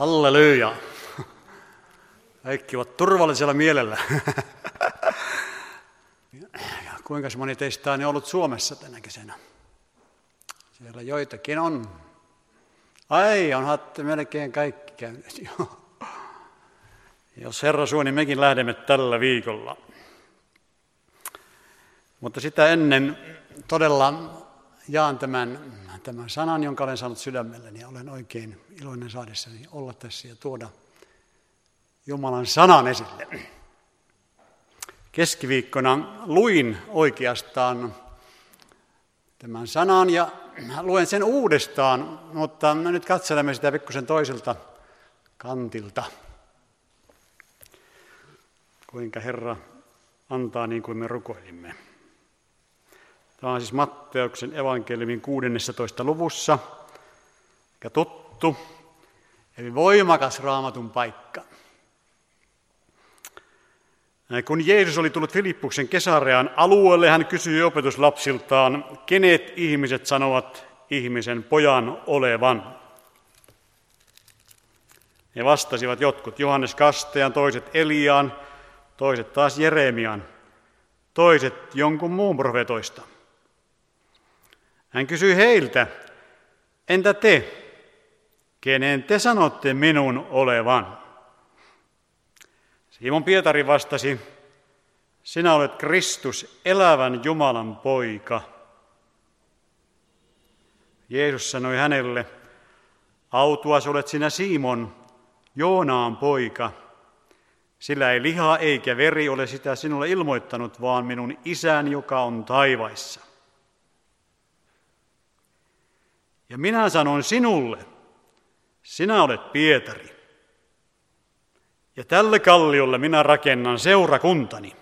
Halleluja. Kaikki ovat turvallisella mielellä. Kuinka moni teistä on ollut Suomessa tänä kesänä? Siellä joitakin on. Ai, onhan melkein kaikki käynyt. Jos Herra suo, niin mekin lähdemme tällä viikolla. Mutta sitä ennen todella jaan tämän, tämän sanan, jonka olen saanut sydämelleni ja olen oikein iloinen saadessani olla tässä ja tuoda Jumalan sanan esille. Keskiviikkona luin oikeastaan tämän sanan ja luen sen uudestaan, mutta nyt katselemme sitä pikkusen toiselta kantilta. Kuinka Herra antaa niin kuin me rukoilimme. Tämä on siis Matteuksen evankeliumin 16. luvussa, ja tuttu, eli voimakas raamatun paikka. Kun Jeesus oli tullut Filippuksen Kesarean alueelle, hän kysyi opetuslapsiltaan, kenet ihmiset sanovat ihmisen pojan olevan. He vastasivat jotkut Johannes Kastean, toiset Eliaan, toiset taas Jeremian, toiset jonkun muun profetoista. Hän kysyi heiltä, entä te, kenen te sanotte minun olevan? Simon Pietari vastasi, sinä olet Kristus, elävän Jumalan poika. Jeesus sanoi hänelle, autuas olet sinä Simon, Joonaan poika, sillä ei liha eikä veri ole sitä sinulle ilmoittanut, vaan minun isäni, joka on taivaissa. Ja minä sanon sinulle, sinä olet Pietari. Ja tälle kalliolle minä rakennan seurakuntani.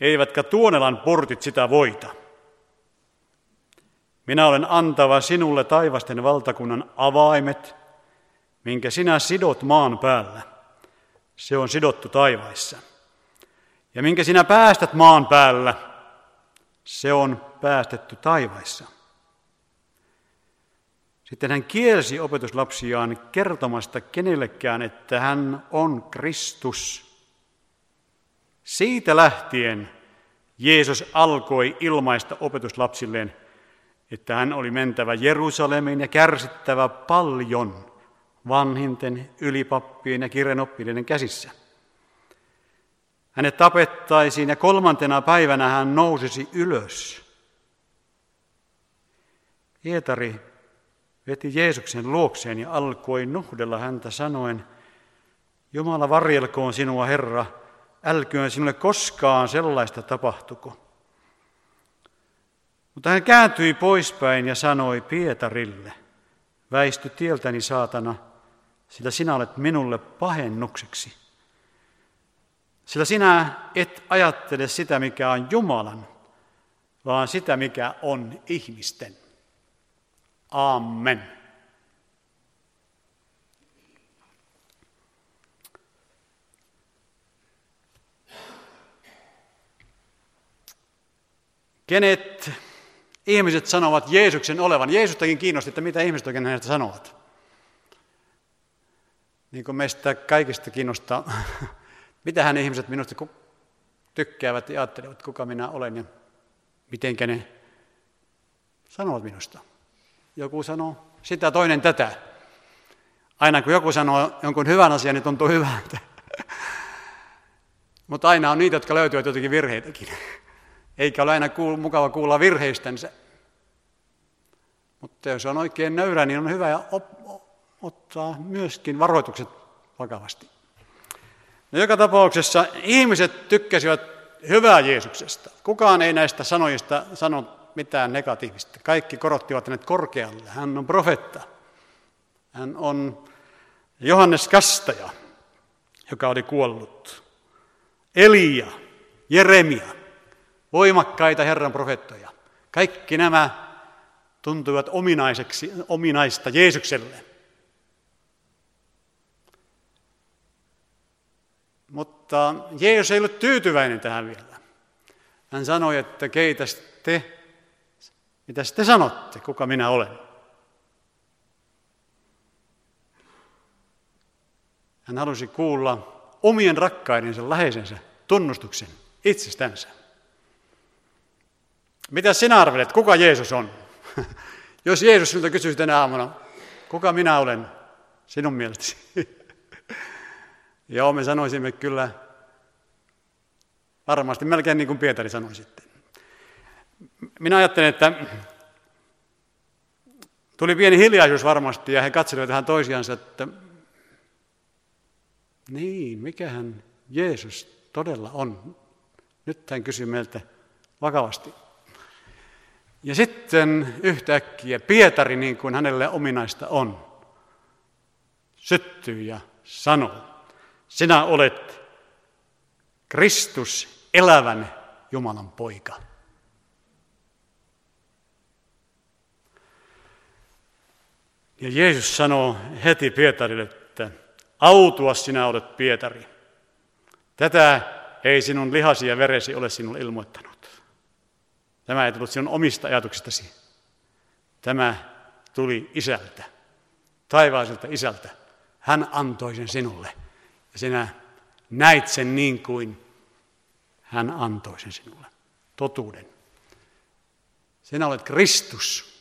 Eivätkä Tuonelan portit sitä voita. Minä olen antava sinulle taivasten valtakunnan avaimet, minkä sinä sidot maan päällä. Se on sidottu taivaissa. Ja minkä sinä päästät maan päällä, se on päästetty taivaissa. Sitten hän kielsi opetuslapsiaan kertomasta kenellekään, että hän on Kristus. Siitä lähtien Jeesus alkoi ilmaista opetuslapsilleen, että hän oli mentävä Jerusalemiin ja kärsittävä paljon vanhinten, ylipappien ja kirjanoppineiden käsissä. Hänet tapettaisiin ja kolmantena päivänä hän nousisi ylös. Pietari veti Jeesuksen luokseen ja alkoi nuhdella häntä sanoen, Jumala varjelkoon sinua, Herra, älköön sinulle koskaan sellaista tapahtuko. Mutta hän kääntyi poispäin ja sanoi Pietarille, väisty tieltäni saatana, sillä sinä olet minulle pahennukseksi. Sillä sinä et ajattele sitä, mikä on Jumalan, vaan sitä, mikä on ihmisten. Amen. Kenet ihmiset sanovat Jeesuksen olevan? Jeesustakin kiinnosti, että mitä ihmiset oikein hänestä sanovat. Niin kuin meistä kaikista kiinnostaa, mitä hän ihmiset minusta tykkäävät ja ajattelevat, kuka minä olen ja miten ne sanovat minusta. Joku sanoo sitä, toinen tätä. Aina kun joku sanoo jonkun hyvän asian, niin tuntuu hyvältä. Mutta aina on niitä, jotka löytyvät jotenkin virheitäkin. Eikä ole aina kuul- mukava kuulla virheistänsä. Mutta jos on oikein nöyrä, niin on hyvä op- ottaa myöskin varoitukset vakavasti. No joka tapauksessa ihmiset tykkäsivät hyvää Jeesuksesta. Kukaan ei näistä sanoista sano mitään negatiivista. Kaikki korottivat hänet korkealle. Hän on profetta. Hän on Johannes Kastaja, joka oli kuollut. Elia, Jeremia, voimakkaita Herran profettoja. Kaikki nämä tuntuivat ominaiseksi, ominaista Jeesukselle. Mutta Jeesus ei ollut tyytyväinen tähän vielä. Hän sanoi, että keitä te mitä te sanotte, kuka minä olen? Hän halusi kuulla omien rakkaidensa läheisensä tunnustuksen itsestänsä. Mitä sinä arvelet, kuka Jeesus on? Jos Jeesus sinulta kysyisi tänä aamuna, kuka minä olen sinun mielestäsi? Joo, me sanoisimme kyllä varmasti melkein niin kuin Pietari sanoi sitten. Minä ajattelen, että tuli pieni hiljaisuus varmasti ja he katselivat tähän toisiansa, että niin, mikähän Jeesus todella on. Nyt hän kysyy meiltä vakavasti. Ja sitten yhtäkkiä Pietari, niin kuin hänelle ominaista on, syttyy ja sanoo, sinä olet Kristus, elävän Jumalan poika. Ja Jeesus sanoo heti Pietarille, että autua sinä olet Pietari. Tätä ei sinun lihasi ja veresi ole sinulle ilmoittanut. Tämä ei tullut sinun omista ajatuksistasi. Tämä tuli isältä, taivaiselta isältä. Hän antoi sen sinulle. Ja sinä näit sen niin kuin hän antoi sen sinulle. Totuuden. Sinä olet Kristus,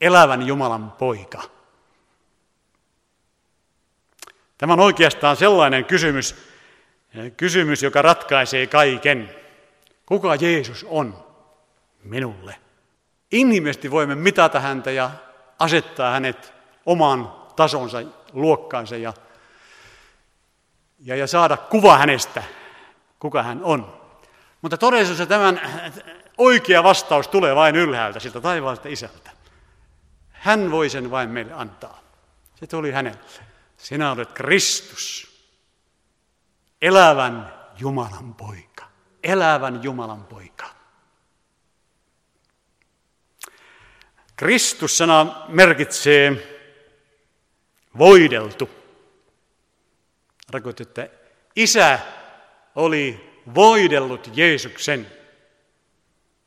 elävän Jumalan poika. Tämä on oikeastaan sellainen kysymys, kysymys, joka ratkaisee kaiken. Kuka Jeesus on minulle? Inhimillisesti voimme mitata häntä ja asettaa hänet oman tasonsa, luokkaansa ja, ja, ja saada kuva hänestä, kuka hän on. Mutta todellisuudessa tämän oikea vastaus tulee vain ylhäältä, siltä taivaalta isältä. Hän voi sen vain meille antaa. Se tuli hänelle. Sinä olet Kristus, elävän Jumalan poika. Elävän Jumalan poika. Kristus-sana merkitsee voideltu. Tarkoittaa, että isä oli voidellut Jeesuksen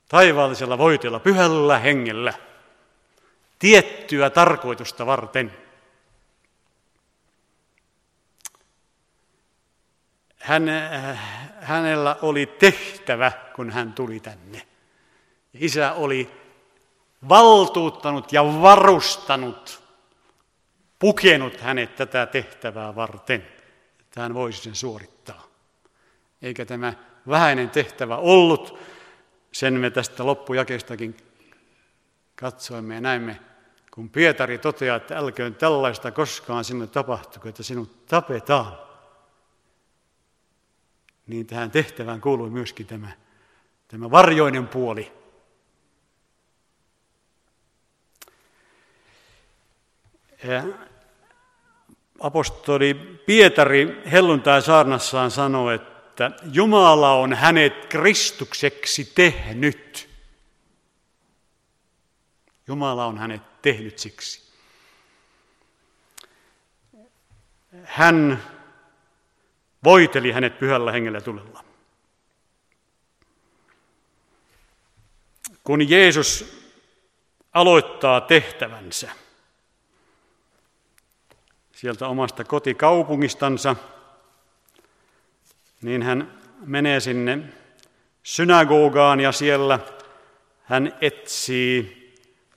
taivaallisella voitella, pyhällä hengellä, tiettyä tarkoitusta varten. Hän, äh, hänellä oli tehtävä, kun hän tuli tänne. Isä oli valtuuttanut ja varustanut, pukenut hänet tätä tehtävää varten, että hän voisi sen suorittaa. Eikä tämä vähäinen tehtävä ollut, sen me tästä loppujakestakin katsoimme ja näimme, kun Pietari toteaa, että älköön tällaista koskaan sinulle tapahtuko, että sinut tapetaan. Niin tähän tehtävään kuului myöskin tämä, tämä varjoinen puoli. Apostoli Pietari helluntai saarnassaan sanoi, että Jumala on hänet Kristukseksi tehnyt. Jumala on hänet tehnyt siksi. Hän voiteli hänet pyhällä hengellä tulella. Kun Jeesus aloittaa tehtävänsä, sieltä omasta kotikaupungistansa, niin hän menee sinne synagogaan ja siellä hän etsii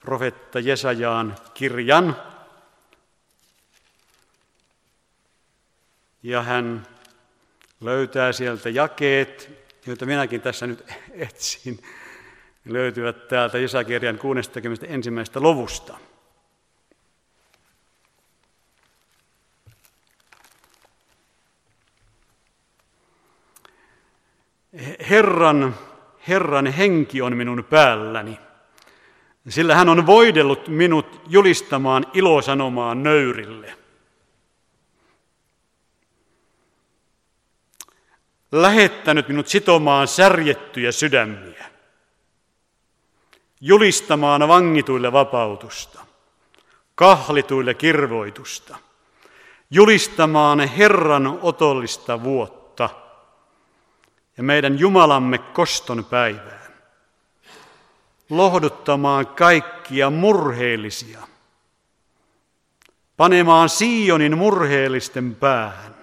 profetta Jesajaan kirjan. Ja hän löytää sieltä jakeet, joita minäkin tässä nyt etsin. Ne löytyvät täältä Jesakirjan 61. luvusta. Herran, Herran henki on minun päälläni, sillä hän on voidellut minut julistamaan ilosanomaa nöyrille. Lähettänyt minut sitomaan särjettyjä sydämiä, julistamaan vangituille vapautusta, kahlituille kirvoitusta, julistamaan Herran otollista vuotta ja meidän Jumalamme koston päivään. Lohduttamaan kaikkia murheellisia. Panemaan Sionin murheellisten päähän.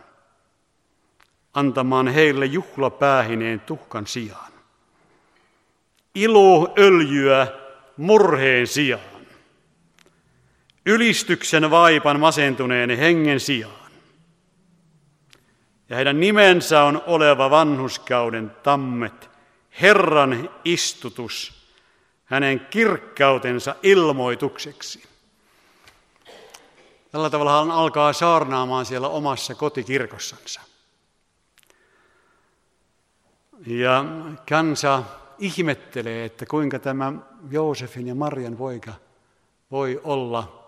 Antamaan heille juhlapäähineen tuhkan sijaan. Ilo öljyä murheen sijaan. Ylistyksen vaipan masentuneen hengen sijaan. Ja heidän nimensä on oleva vanhuskauden tammet, Herran istutus, hänen kirkkautensa ilmoitukseksi. Tällä tavalla hän alkaa saarnaamaan siellä omassa kotikirkossansa. Ja kansa ihmettelee, että kuinka tämä Joosefin ja Marian poika voi olla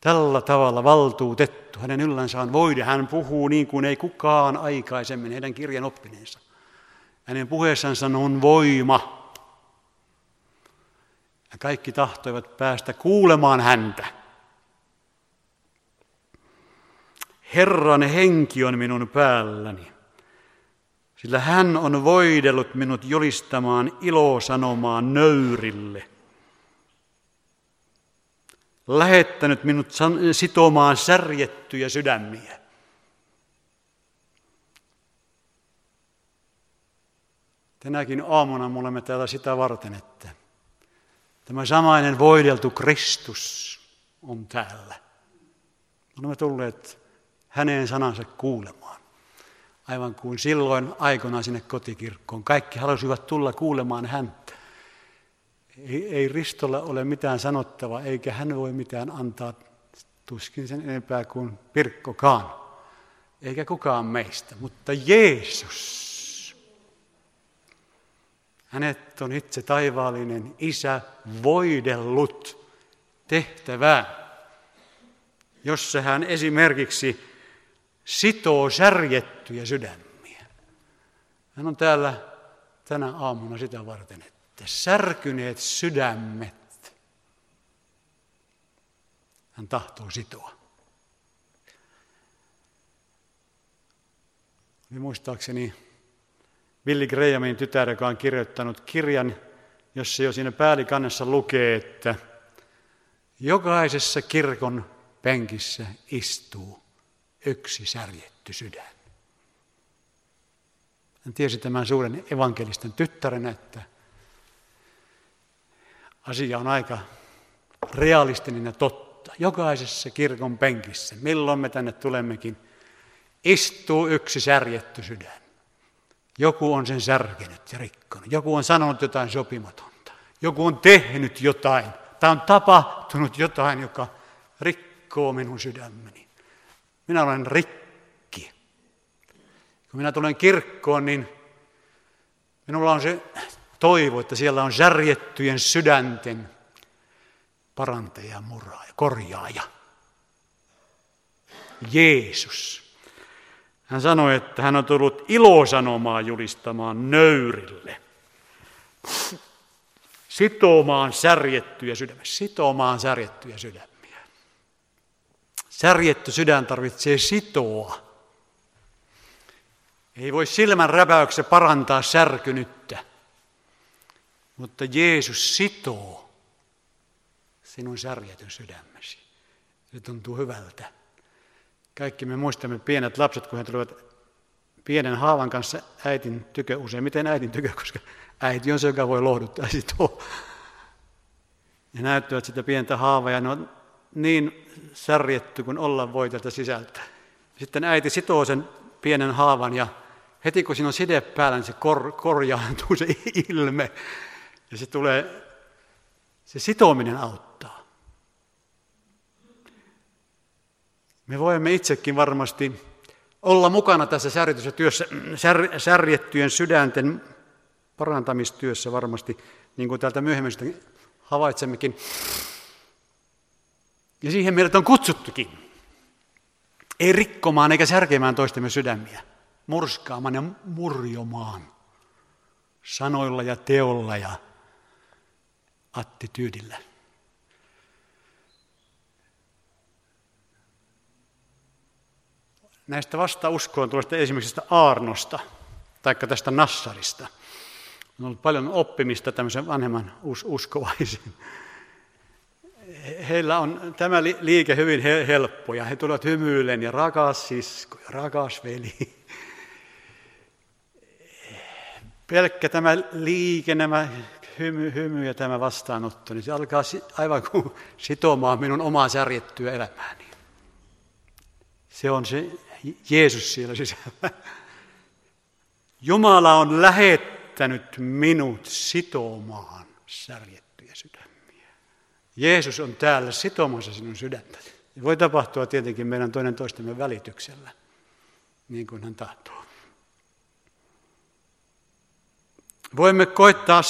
tällä tavalla valtuutettu. Hänen yllänsä on voide. Hän puhuu niin kuin ei kukaan aikaisemmin heidän kirjan oppineensa. Hänen puheessansa on voima. Ja kaikki tahtoivat päästä kuulemaan häntä. Herran henki on minun päälläni, sillä hän on voidellut minut julistamaan ilosanomaan nöyrille. Lähettänyt minut sitomaan särjettyjä sydämiä. Tänäkin aamuna me olemme täällä sitä varten, että tämä samainen voideltu Kristus on täällä. Me olemme tulleet hänen sanansa kuulemaan. Aivan kuin silloin aikana sinne kotikirkkoon. Kaikki halusivat tulla kuulemaan häntä. Ei, ei Ristolla ole mitään sanottavaa, eikä hän voi mitään antaa tuskin sen enempää kuin Pirkkokaan. Eikä kukaan meistä, mutta Jeesus. Hänet on itse taivaallinen isä voidellut tehtävään, jossa hän esimerkiksi sitoo särjettyjä sydämiä. Hän on täällä tänä aamuna sitä varten, että särkyneet sydämet hän tahtoo sitoa. Niin muistaakseni Billy Grahamin tytär, joka on kirjoittanut kirjan, jossa jo siinä päällikannessa lukee, että jokaisessa kirkon penkissä istuu yksi särjetty sydän. Hän tiesi tämän suuren evankelisten tyttären, että asia on aika realistinen ja totta. Jokaisessa kirkon penkissä, milloin me tänne tulemmekin, istuu yksi särjetty sydän. Joku on sen särkenyt ja rikkonut. Joku on sanonut jotain sopimatonta. Joku on tehnyt jotain. Tämä on tapahtunut jotain, joka rikkoo minun sydämeni. Minä olen rikki. Kun minä tulen kirkkoon, niin minulla on se toivo, että siellä on särjettyjen sydänten parantaja, muraaja, korjaaja. Jeesus. Hän sanoi, että hän on tullut ilosanomaa julistamaan nöyrille. Sitomaan särjettyjä sydämiä. Sitomaan särjettyjä sydämiä. Särjetty sydän tarvitsee sitoa. Ei voi silmän räpäyksessä parantaa särkynyttä, mutta Jeesus sitoo sinun särjetyn sydämesi. Se tuntuu hyvältä. Kaikki me muistamme pienet lapset, kun he tulevat pienen haavan kanssa äitin tykö, useimmiten äitin tykö, koska äiti on se, joka voi lohduttaa sitoa. Ja näyttävät sitä pientä haavaa ja ne on niin särjetty kuin olla voi tältä sisältä. Sitten äiti sitoo sen pienen haavan ja heti kun siinä on side päällä, niin se kor, korjaantuu se ilme. Ja se tulee, se sitominen auttaa. Me voimme itsekin varmasti olla mukana tässä särjetyssä työssä, sär, särjettyjen sydänten parantamistyössä varmasti, niin kuin täältä myöhemmin havaitsemmekin. Ja siihen meidät on kutsuttukin. Ei rikkomaan eikä särkemään toistemme sydämiä, murskaamaan ja murjomaan sanoilla ja teolla ja attityydillä. Näistä vasta uskoon tuosta esimerkiksi Aarnosta, tai tästä Nassarista. On ollut paljon oppimista tämmöisen vanhemman us- uskovaisen heillä on tämä liike hyvin helppo ja he tulevat hymyillen ja rakas sisko ja rakas veli. Pelkkä tämä liike, nämä hymy, hymy ja tämä vastaanotto, niin se alkaa aivan kuin sitomaan minun omaa särjettyä elämääni. Se on se Jeesus siellä sisällä. Jumala on lähettänyt minut sitomaan särjettyjä sydämiä. Jeesus on täällä sitomassa sinun sydäntä. Se voi tapahtua tietenkin meidän toinen toistemme välityksellä, niin kuin hän tahtoo. Voimme koittaa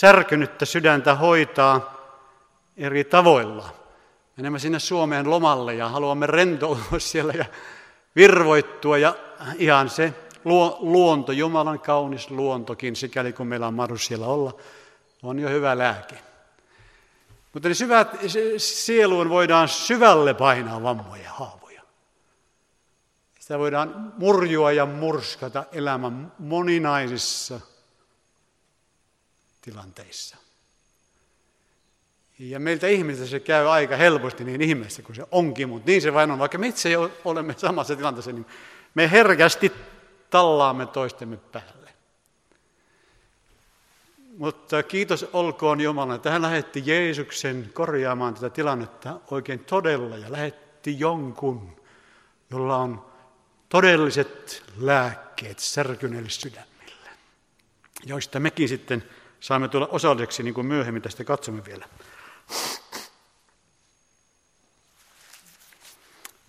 särkynyttä sydäntä hoitaa eri tavoilla. Menemme sinne Suomeen lomalle ja haluamme rentoutua siellä ja virvoittua ja ihan se luonto, Jumalan kaunis luontokin, sikäli kun meillä on mahdollisuus siellä olla, on jo hyvä lääke. Mutta ne syvät, sieluun voidaan syvälle painaa vammoja ja haavoja. Sitä voidaan murjua ja murskata elämän moninaisissa tilanteissa. Ja meiltä ihmisiltä se käy aika helposti niin ihmeessä kuin se onkin, mutta niin se vain on. Vaikka me itse olemme samassa tilanteessa, niin me herkästi tallaamme toistemme päälle. Mutta kiitos olkoon Jumala, että hän lähetti Jeesuksen korjaamaan tätä tilannetta oikein todella ja lähetti jonkun, jolla on todelliset lääkkeet särkyneille sydämille, joista mekin sitten saamme tulla osalliseksi, niin kuin myöhemmin tästä katsomme vielä.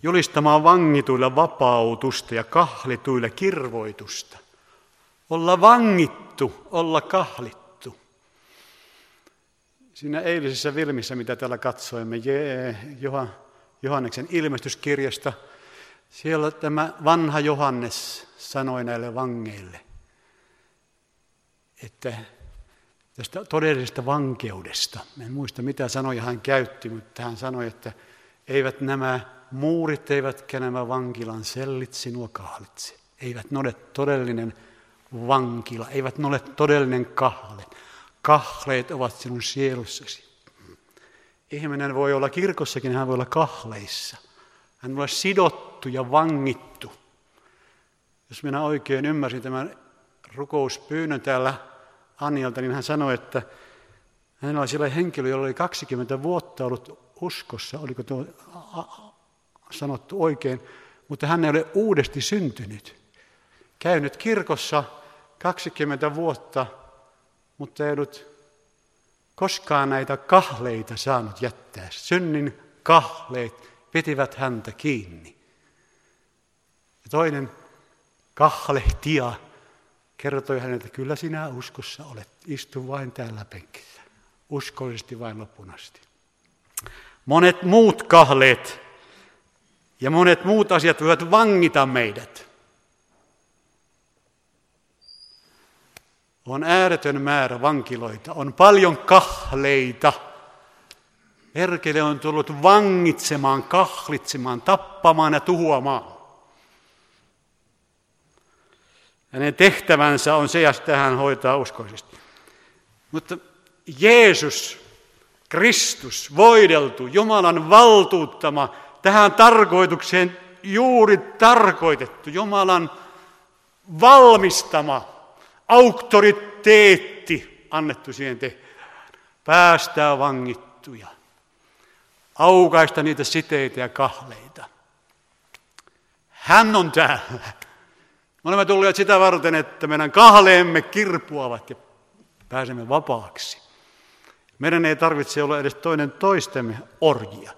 Julistamaan vangituilla vapautusta ja kahlituilla kirvoitusta. Olla vangittu, olla kahlittu. Siinä eilisessä Vilmissä, mitä täällä katsoimme, Johanneksen ilmestyskirjasta, siellä tämä vanha Johannes sanoi näille vangeille, että tästä todellisesta vankeudesta. En muista mitä sanoja hän käytti, mutta hän sanoi, että eivät nämä muurit eivätkä nämä vankilan sellit sinua kahlitse. Eivät ne ole todellinen vankila, eivät ne ole todellinen kahle. Kahleet ovat sinun sielussasi. Ihminen voi olla kirkossakin, hän voi olla kahleissa. Hän voi olla sidottu ja vangittu. Jos minä oikein ymmärsin tämän rukouspyynnön täällä Anjalta, niin hän sanoi, että hänellä oli siellä henkilö, jolla oli 20 vuotta ollut uskossa, oliko tuo sanottu oikein, mutta hän ei ole uudesti syntynyt. Käynyt kirkossa 20 vuotta, mutta ei ollut koskaan näitä kahleita saanut jättää. Synnin kahleet pitivät häntä kiinni. Ja toinen kahlehtia kertoi hänelle, että kyllä sinä uskossa olet, istu vain täällä penkillä, uskollisesti vain loppuun asti. Monet muut kahleet ja monet muut asiat voivat vangita meidät. On ääretön määrä vankiloita, on paljon kahleita. Erkele on tullut vangitsemaan, kahlitsemaan, tappamaan ja tuhoamaan. Hänen tehtävänsä on se, että hän hoitaa uskoisesti. Mutta Jeesus, Kristus, voideltu, Jumalan valtuuttama, tähän tarkoitukseen juuri tarkoitettu, Jumalan valmistama auktoriteetti annettu siihen tehtävään. Päästää vangittuja, aukaista niitä siteitä ja kahleita. Hän on täällä. Me olemme tulleet sitä varten, että meidän kahleemme kirpuavat ja pääsemme vapaaksi. Meidän ei tarvitse olla edes toinen toistemme orjia.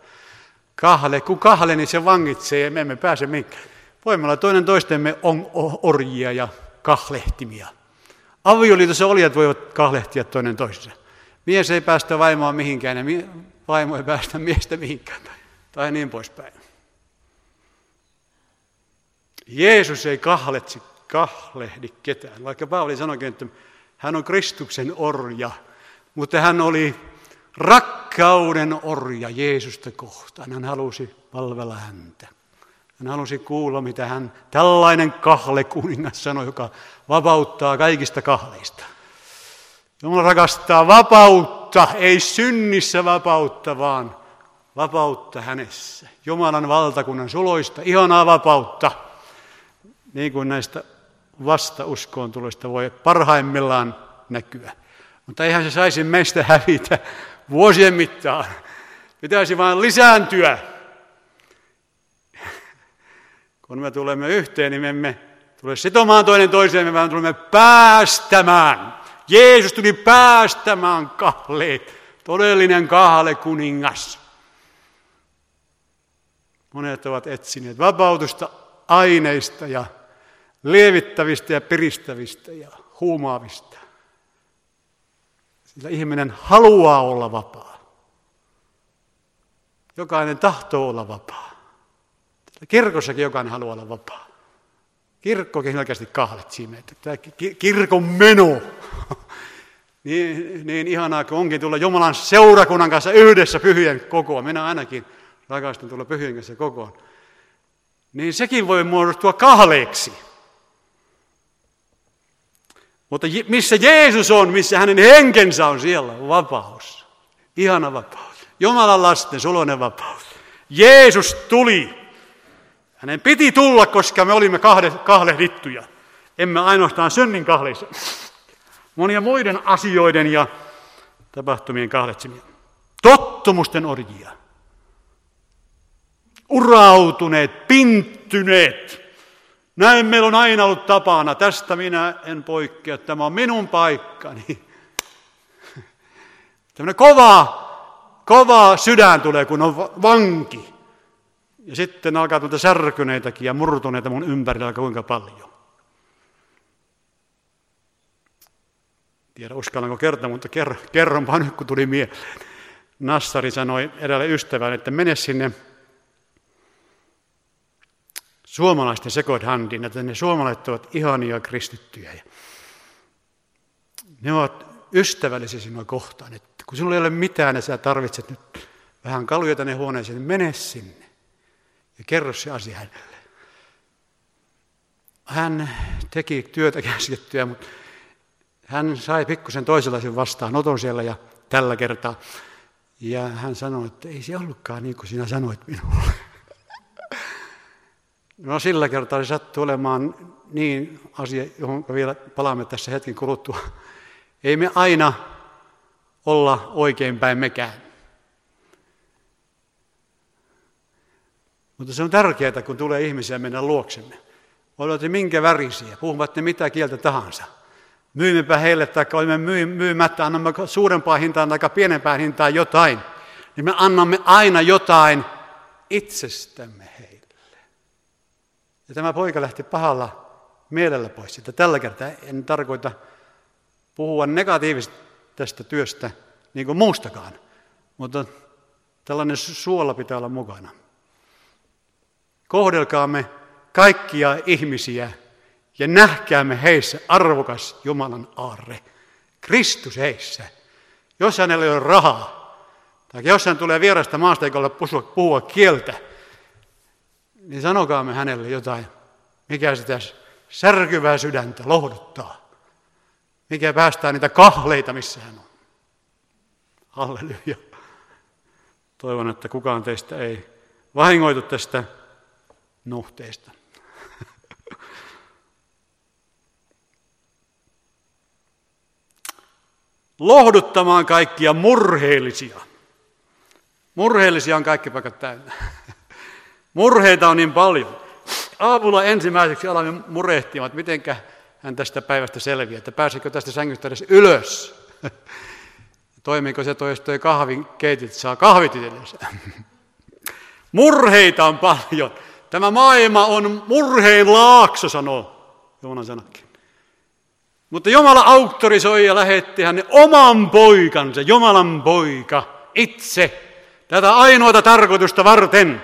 Kahle, kun kahle, niin se vangitsee ja me emme pääse mihinkään. Voimme olla toinen toistemme on, orjia ja kahlehtimia. Avioliitossa olijat voivat kahlehtia toinen toisensa. Mies ei päästä vaimoa mihinkään ja vaimo ei päästä miestä mihinkään tai, tai niin poispäin. Jeesus ei kahletsi, kahlehdi ketään, vaikka Paavali sanoikin, että hän on Kristuksen orja, mutta hän oli rakkauden orja Jeesusta kohtaan. Hän halusi palvella häntä. Hän halusi kuulla, mitä hän, tällainen kahle kuningas sanoi, joka vapauttaa kaikista kahleista. Jumala rakastaa vapautta ei synnissä vapautta, vaan vapautta hänessä. Jumalan valtakunnan suloista, ihanaa vapautta, niin kuin näistä vasta uskoon tulosta voi parhaimmillaan näkyä. Mutta eihän se saisi meistä hävitä vuosien mittaan. Pitäisi vain lisääntyä. Kun me tulemme yhteen, niin me emme tule sitomaan toinen toiseen, vaan tulemme päästämään. Jeesus tuli päästämään kahleet. Todellinen kahle kuningas. Monet ovat etsineet vapautusta aineista ja lievittävistä ja piristävistä ja huumaavista. Sillä ihminen haluaa olla vapaa. Jokainen tahtoo olla vapaa. Kirkossakin jokainen haluaa olla vapaa. Kirkkokin selkeästi kahlet siinä, että tämä kirkon meno, niin, niin ihanaa kuin onkin tulla Jumalan seurakunnan kanssa yhdessä pyhien kokoon. Minä ainakin rakastan tulla pyhien kanssa kokoon. Niin sekin voi muodostua kahleeksi. Mutta missä Jeesus on, missä hänen henkensä on, siellä on vapaus. Ihana vapaus. Jumalan lasten suloinen vapaus. Jeesus tuli. Hänen piti tulla, koska me olimme kahlehdittuja. Emme ainoastaan synnin kahleissa. Monia muiden asioiden ja tapahtumien kahlitsemia. Tottumusten orjia. Urautuneet, pinttyneet, näin meillä on aina ollut tapana, tästä minä en poikkea, tämä on minun paikkani. Tämmöinen kova, kova sydän tulee, kun on vanki. Ja sitten alkaa tuota särkyneitäkin ja murtuneita mun ympärillä kuinka paljon. Tiedä uskallanko kertoa, mutta ker, kerronpa nyt, kun tuli mieleen. Nassari sanoi edelle ystävälle, että mene sinne suomalaisten second handin, että ne suomalaiset ovat ihania kristittyjä. Ja ne ovat ystävällisiä sinua kohtaan, että kun sinulla ei ole mitään ja sä tarvitset nyt vähän kaluja tänne huoneeseen, niin mene sinne ja kerro se asia hänelle. Hän teki työtä käskettyä, mutta hän sai pikkusen toisenlaisen vastaanoton siellä ja tällä kertaa. Ja hän sanoi, että ei se ollutkaan niin kuin sinä sanoit minulle. No sillä kertaa se sattui olemaan niin asia, johon vielä palaamme tässä hetken kuluttua. Ei me aina olla oikeinpäin mekään. Mutta se on tärkeää, kun tulee ihmisiä mennä luoksemme. Olet minkä värisiä, puhuvat ne mitä kieltä tahansa. Myymmepä heille tai olemme myymättä, annamme suurempaa hintaan tai pienempään hintaan jotain. Niin me annamme aina jotain itsestämme heille. Ja tämä poika lähti pahalla mielellä pois siitä. Tällä kertaa en tarkoita puhua negatiivisesti tästä työstä niin kuin muustakaan, mutta tällainen suola pitää olla mukana. Kohdelkaamme kaikkia ihmisiä ja nähkäämme heissä arvokas Jumalan aarre. Kristus heissä. Jos hänellä ei ole rahaa, tai jos hän tulee vierasta maasta eikä ole puhua kieltä, niin sanokaamme hänelle jotain, mikä sitä särkyvää sydäntä lohduttaa. Mikä päästää niitä kahleita, missä hän on. Halleluja. Toivon, että kukaan teistä ei vahingoitu tästä nuhteesta. Lohduttamaan kaikkia murheellisia. Murheellisia on kaikki paikat täynnä. Murheita on niin paljon. Aamulla ensimmäiseksi alamme murehtimaan, että miten hän tästä päivästä selviää, että pääsikö tästä sängystä edes ylös. Toimiiko se toi, toi kahvin keitit, saa kahvit. Murheita on paljon. Tämä maailma on murheen laakso, sanoo Joonan sanakin. Mutta Jumala auktorisoi ja lähetti hänen oman poikansa, Jumalan poika, itse, tätä ainoata tarkoitusta varten,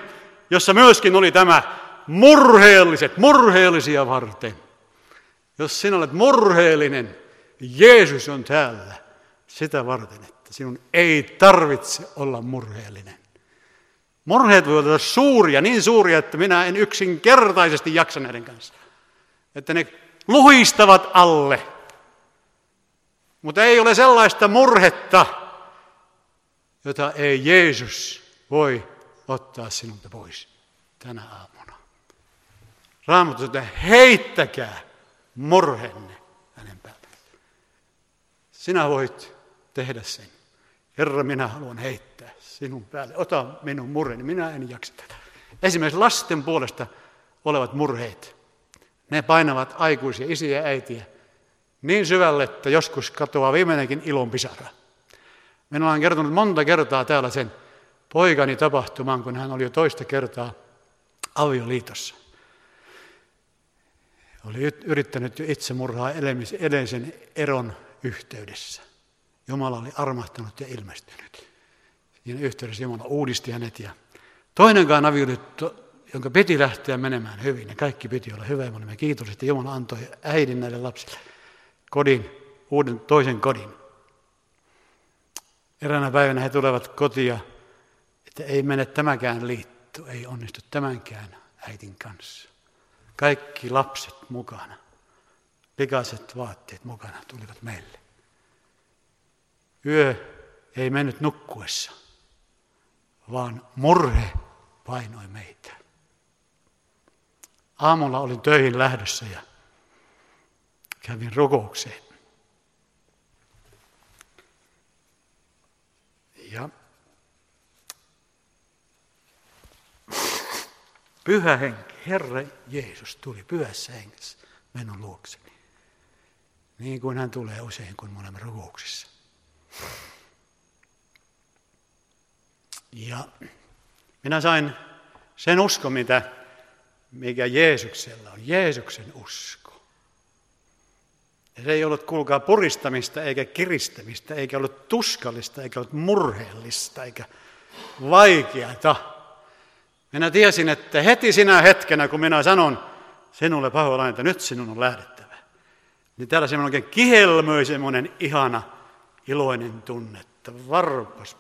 jossa myöskin oli tämä murheelliset, murheellisia varten. Jos sinä olet murheellinen, Jeesus on täällä sitä varten, että sinun ei tarvitse olla murheellinen. Murheet voivat olla suuria, niin suuria, että minä en yksinkertaisesti jaksa näiden kanssa. Että ne luhistavat alle. Mutta ei ole sellaista murhetta, jota ei Jeesus voi ottaa sinulta pois tänä aamuna. Raamattu että heittäkää murhenne hänen päältä. Sinä voit tehdä sen. Herra, minä haluan heittää sinun päälle. Ota minun murheni, minä en jaksa tätä. Esimerkiksi lasten puolesta olevat murheet. Ne painavat aikuisia, isiä ja äitiä niin syvälle, että joskus katoaa viimeinenkin ilon pisara. Minä olen kertonut monta kertaa täällä sen poikani tapahtuman, kun hän oli jo toista kertaa avioliitossa. Oli yrittänyt jo itsemurhaa edellisen eron yhteydessä. Jumala oli armahtanut ja ilmestynyt. Siinä yhteydessä Jumala uudisti hänet ja toinenkaan avioliitto, jonka piti lähteä menemään hyvin ja kaikki piti olla hyvä. Ja me kiitos, että Jumala antoi äidin näille lapsille kodin, uuden toisen kodin. Eräänä päivänä he tulevat kotia, että ei mene tämäkään liitto, ei onnistu tämänkään äidin kanssa. Kaikki lapset mukana, likaiset vaatteet mukana tulivat meille. Yö ei mennyt nukkuessa, vaan murhe painoi meitä. Aamulla olin töihin lähdössä ja kävin rukoukseen. Ja pyhä henki, Herra Jeesus tuli pyhässä hengessä minun luokseni. Niin kuin hän tulee usein, kun me olemme rukouksissa. Ja minä sain sen usko, mitä, mikä Jeesuksella on, Jeesuksen usko. Ja se ei ollut, kuulkaa, puristamista eikä kiristämistä, eikä ollut tuskallista, eikä ollut murheellista, eikä vaikeata. Minä tiesin, että heti sinä hetkenä, kun minä sanon sinulle paholainen, että nyt sinun on lähdettävä, niin täällä semmoinen oikein kihelmöi semmoinen ihana, iloinen tunne, että varpas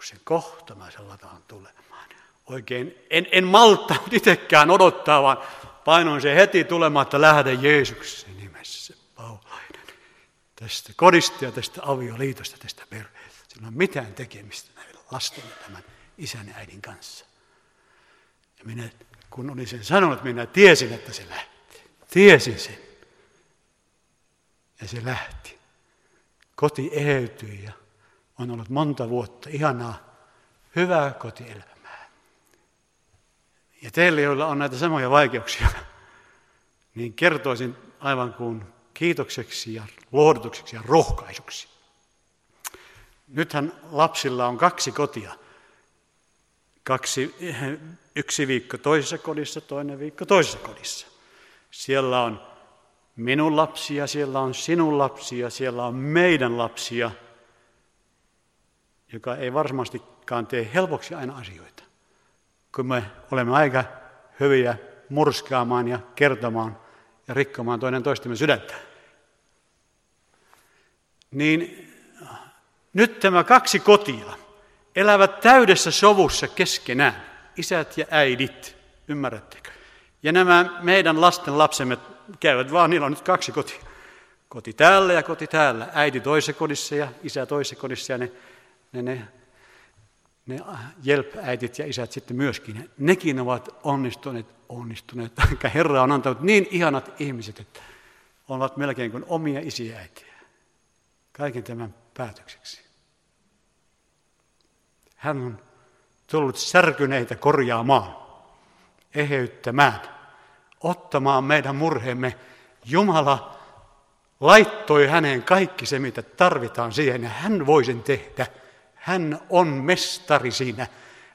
pikkusen, kohta mä sellataan tulemaan. Oikein, en, en malta itsekään odottaa, vaan painoin se heti tulemaan, että lähde Jeesuksen nimessä, Paulainen. Tästä kodista ja tästä avioliitosta, tästä perheestä. Sillä on mitään tekemistä näillä lasten ja tämän isän ja äidin kanssa. Ja minä, kun olin sen sanonut, minä tiesin, että se lähti. Tiesin sen. Ja se lähti. Koti eheytyi ja on ollut monta vuotta ihanaa, hyvää kotielämää. Ja teille, joilla on näitä samoja vaikeuksia, niin kertoisin aivan kuin kiitokseksi ja lohdutukseksi ja rohkaisuksi. Nythän lapsilla on kaksi kotia. Kaksi, yksi viikko toisessa kodissa, toinen viikko toisessa kodissa. Siellä on minun lapsia, siellä on sinun lapsia, siellä on meidän lapsia, joka ei varmastikaan tee helpoksi aina asioita. Kun me olemme aika hyviä murskaamaan ja kertomaan ja rikkomaan toinen toistemme sydäntä. Niin nyt tämä kaksi kotia elävät täydessä sovussa keskenään, isät ja äidit, ymmärrättekö? Ja nämä meidän lasten lapsemme käyvät vaan, niillä on nyt kaksi kotia. Koti täällä ja koti täällä. Äiti toisessa kodissa ja isä toisessa kodissa ja ne, ne, ne, ne jelpäitit ja isät sitten myöskin. Nekin ovat onnistuneet, onnistuneet. Herra on antanut niin ihanat ihmiset, että ovat melkein kuin omia isiä äitiä. Kaiken tämän päätökseksi. Hän on tullut särkyneitä korjaamaan, eheyttämään, ottamaan meidän murheemme. Jumala laittoi häneen kaikki se, mitä tarvitaan siihen, ja hän voi sen tehdä. Hän on mestari siinä.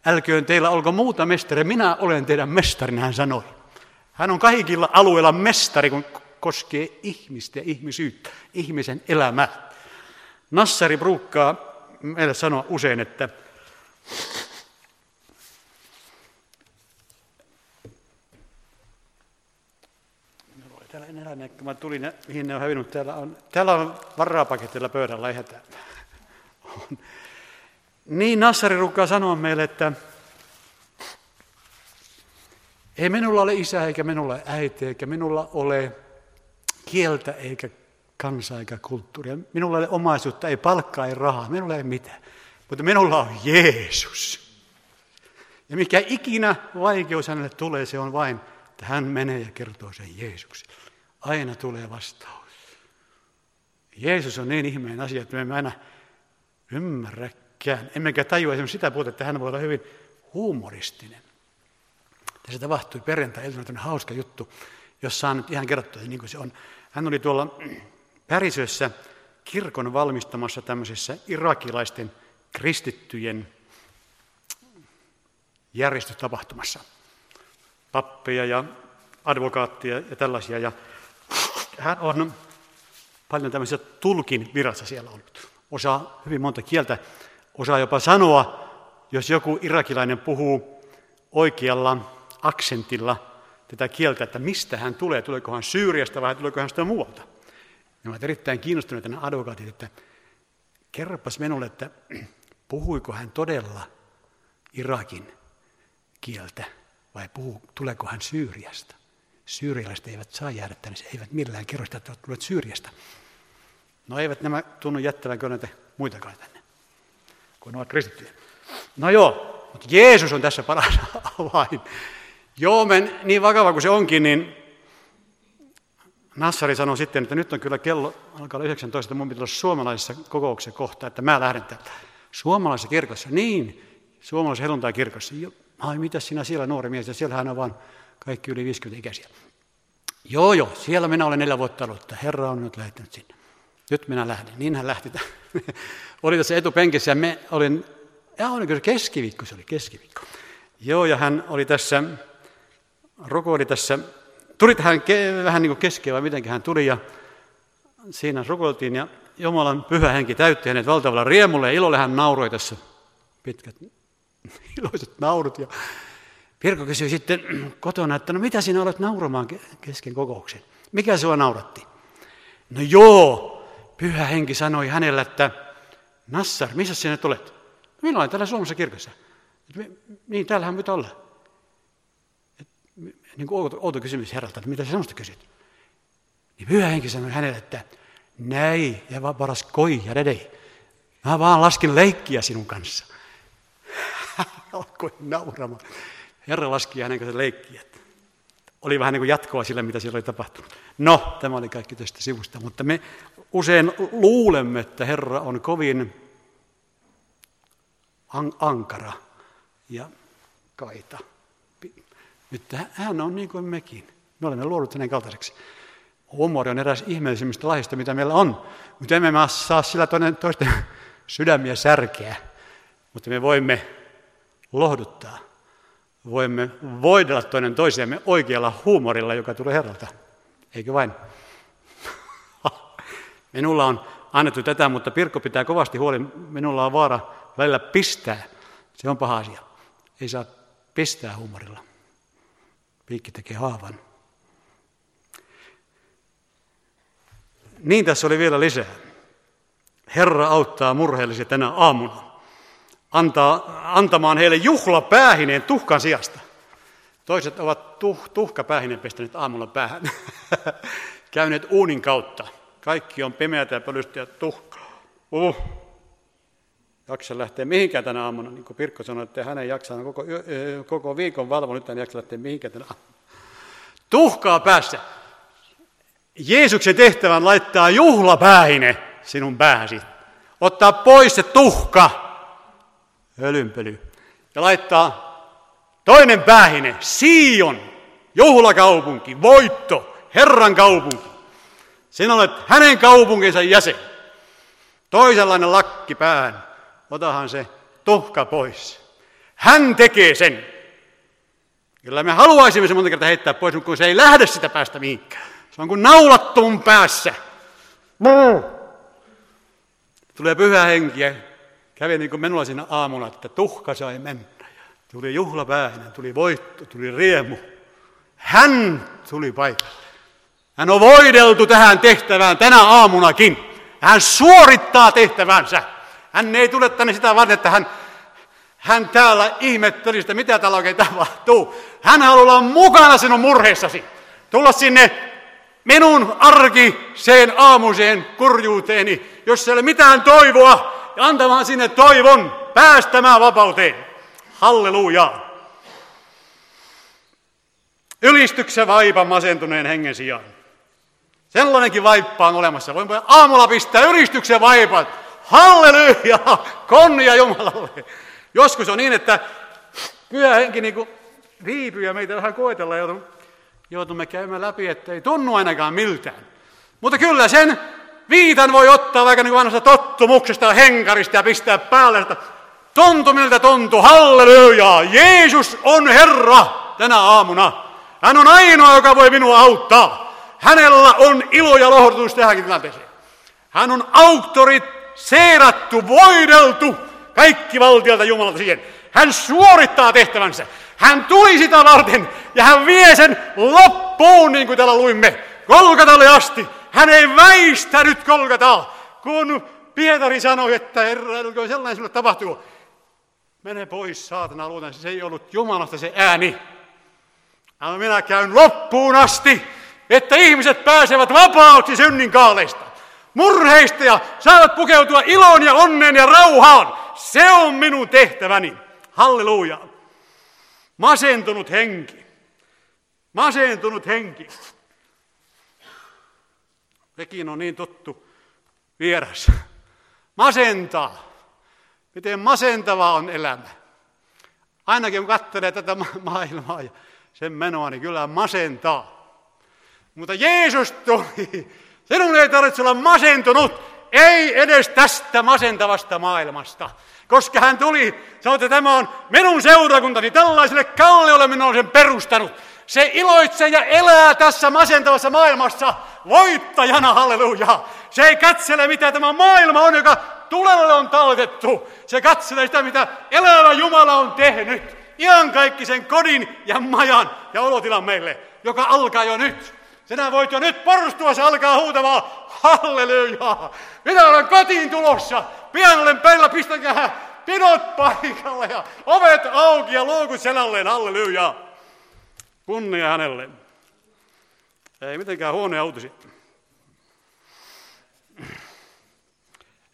Älköön teillä olko muuta mestari, minä olen teidän mestarin, hän sanoi. Hän on kaikilla alueilla mestari, kun koskee ihmistä ja ihmisyyttä, ihmisen elämää. Nassari Bruukkaa meille sanoa usein, että Täällä en enää kun mä tulin, mihin ne on hävinnyt. Täällä on, täällä on varapaketilla pöydällä, eihän täällä. On. Niin Nassari rukkaa sanoa meille, että ei minulla ole isä eikä minulla ole äiti eikä minulla ole kieltä eikä kansa eikä kulttuuria. Minulla ei ole omaisuutta, ei palkkaa, ei rahaa, minulla ei mitään. mutta minulla on Jeesus. Ja mikä ikinä vaikeus hänelle tulee, se on vain, että hän menee ja kertoo sen Jeesuksen. Aina tulee vastaus. Jeesus on niin ihmeen asia, että me emme aina ymmärräkään. Emmekä tajua esimerkiksi sitä puolta, että hän voi olla hyvin huumoristinen. Tässä tapahtui perjantai-iltana hauska juttu, jos saan nyt ihan kerrottua niin kuin se on. Hän oli tuolla Pärisössä kirkon valmistamassa tämmöisessä irakilaisten kristittyjen järjestystapahtumassa. Pappeja ja advokaattia ja tällaisia. Ja hän on paljon tämmöisiä tulkin virassa siellä ollut. Osaa hyvin monta kieltä, osaa jopa sanoa, jos joku irakilainen puhuu oikealla aksentilla tätä kieltä, että mistä hän tulee, tuleeko hän Syyriasta vai tuleeko hän sitä muualta. Ne ovat erittäin kiinnostuneita nämä advokaatit, että kerropas minulle, että puhuiko hän todella Irakin kieltä vai puhuu, tuleeko hän Syyriasta. Syyrialaiset eivät saa jäädä tänne, eivät millään kerro sitä, että tulleet Syyriasta. No eivät nämä tunnu jättävän näitä muitakaan tänne, kun ne ovat kristittyjä. No joo, mutta Jeesus on tässä paras avain. Joo, men, niin vakava kuin se onkin, niin Nassari sanoi sitten, että nyt on kyllä kello, alkaa 19, että mun pitää olla suomalaisessa kokouksessa kohta, että mä lähden täältä. Suomalaisessa kirkossa, niin, suomalaisessa helluntai-kirkossa. Ai, mitä sinä siellä nuori mies, ja siellähän on vaan kaikki yli 50 ikäisiä. Joo, joo, siellä minä olen neljä vuotta ollut, että Herra on nyt lähtenyt sinne. Nyt minä lähden. Niin hän lähti. oli tässä etupenkissä ja me olin, ja oli kyllä keskiviikko, se oli keskiviikko. Joo, ja hän oli tässä, rukoili tässä Tuli tähän vähän niin kuin keskeen vai miten hän tuli ja siinä rukoiltiin ja Jumalan pyhä henki täytti hänet valtavalla riemulle ja ilolle hän nauroi tässä pitkät iloiset naurut. Ja Pirko kysyi sitten kotona, että no mitä sinä olet nauramaan kesken kokouksen? Mikä sinua nauratti? No joo, pyhä henki sanoi hänellä, että Nassar, missä sinä olet? Minä olen täällä Suomessa kirkossa. Niin, täällähän pitää olla niin kuin outo, outo kysymys herralta, että mitä sä semmoista kysyt? Niin pyhä henki sanoi hänelle, että näin ja paras koi ja redei. Mä vaan laskin leikkiä sinun kanssa. Alkoi nauramaan. Herra laski hänen kanssa leikkiä. Oli vähän niin kuin jatkoa sille, mitä siellä oli tapahtunut. No, tämä oli kaikki tästä sivusta, mutta me usein luulemme, että Herra on kovin ankara ja kaita. Että hän on niin kuin mekin. Me olemme luodut hänen kaltaiseksi. Huumori on eräs ihmeellisimmistä lahjista, mitä meillä on. Mutta emme me saa sillä toinen, toisten sydämiä särkeä. Mutta me voimme lohduttaa. Voimme voidella toinen toisiamme oikealla huumorilla, joka tulee Herralta. Eikö vain? Minulla on annettu tätä, mutta Pirkko pitää kovasti huoli. Minulla on vaara välillä pistää. Se on paha asia. Ei saa pistää huumorilla. Piikki tekee haavan. Niin tässä oli vielä lisää. Herra auttaa murheellisia tänä aamuna antaa, antamaan heille juhlapäähineen tuhkan sijasta. Toiset ovat tuh, tuhkapäähineen pestäneet aamulla päähän, käyneet uunin kautta. Kaikki on pimeätä ja pölystä ja tuhkaa. Uh. Jaksa lähteä mihinkään tänä aamuna, niin kuin Pirkko sanoi, että hän ei koko, koko viikon valvo, nyt hän jaksa lähteä mihinkään tänä aamuna. Tuhkaa päässä. Jeesuksen tehtävän laittaa juhlapäähine sinun päähäsi. Ottaa pois se tuhka, hölynpöly, ja laittaa toinen päähine, Sion, juhlakaupunki, voitto, Herran kaupunki. Sinä olet hänen kaupunkinsa jäsen. Toisenlainen lakki päähän, otahan se tuhka pois. Hän tekee sen. Kyllä me haluaisimme se monta kertaa heittää pois, mutta kun se ei lähde sitä päästä mihinkään. Se on kuin naulattuun päässä. Tulee pyhä henki ja kävi niin kuin minulla siinä aamulla, että tuhka sai mennä. Tuli juhlapäähinen, tuli voitto, tuli riemu. Hän tuli paikalle. Hän on voideltu tähän tehtävään tänä aamunakin. Hän suorittaa tehtävänsä. Hän ei tule tänne sitä varten, että hän, hän täällä ihmetteli sitä, mitä täällä oikein tapahtuu. Hän haluaa olla mukana sinun murheessasi. Tulla sinne minun arkiseen aamuseen kurjuuteeni, jos ei ole mitään toivoa, ja antamaan sinne toivon päästämään vapauteen. Halleluja. Ylistyksen vaipa masentuneen hengen sijaan. Sellainenkin vaippa on olemassa. Voin aamulla pistää ylistyksen vaipat. Halleluja! Konnia Jumalalle. Joskus on niin, että pyhä henki niin kuin viipyy ja meitä vähän koetellaan. Joutumme käymään läpi, että ei tunnu ainakaan miltään. Mutta kyllä sen viitan voi ottaa vaikka niin vanhasta tottumuksesta ja henkarista ja pistää päälle, että tuntu miltä tuntuu, halleluja, Jeesus on Herra tänä aamuna. Hän on ainoa, joka voi minua auttaa. Hänellä on ilo ja lohdutus tähänkin tilanteeseen. Hän on auktorit, seerattu, voideltu, kaikki valtiolta Jumalalta siihen. Hän suorittaa tehtävänsä. Hän tuli sitä varten ja hän vie sen loppuun, niin kuin täällä luimme, Kolkatalle asti. Hän ei väistänyt Kolkataa, kun Pietari sanoi, että herra, älkää sellainen sinulle tapahtuu. Mene pois, saatana, luulen, se ei ollut Jumalasta se ääni. Ja minä käyn loppuun asti, että ihmiset pääsevät vapaaksi synnin kaaleista, murheista ja saavat pukeutua iloon ja onneen ja rauhaan. Se on minun tehtäväni. Halleluja. Masentunut henki. Masentunut henki. Sekin on niin tuttu vieras. Masentaa. Miten masentavaa on elämä. Ainakin kun katselee tätä maailmaa ja sen menoa, niin kyllä masentaa. Mutta Jeesus tuli. Sinun ei tarvitse olla masentunut, ei edes tästä masentavasta maailmasta. Koska hän tuli, sanoi, että tämä on minun seurakuntani, tällaiselle kalliolle minä olen sen perustanut. Se iloitsee ja elää tässä masentavassa maailmassa voittajana, halleluja. Se ei katsele, mitä tämä maailma on, joka tulelle on taltettu. Se katselee sitä, mitä elävä Jumala on tehnyt. Ihan kaikki sen kodin ja majan ja olotilan meille, joka alkaa jo nyt. Sinä voit jo nyt porustua, se alkaa huutamaan, halleluja. Minä olen kotiin tulossa, pian olen peillä, pistäkää pidot paikalle ja ovet auki ja luukut selälleen, halleluja. Kunnia hänelle. Ei mitenkään huonoja uutisia.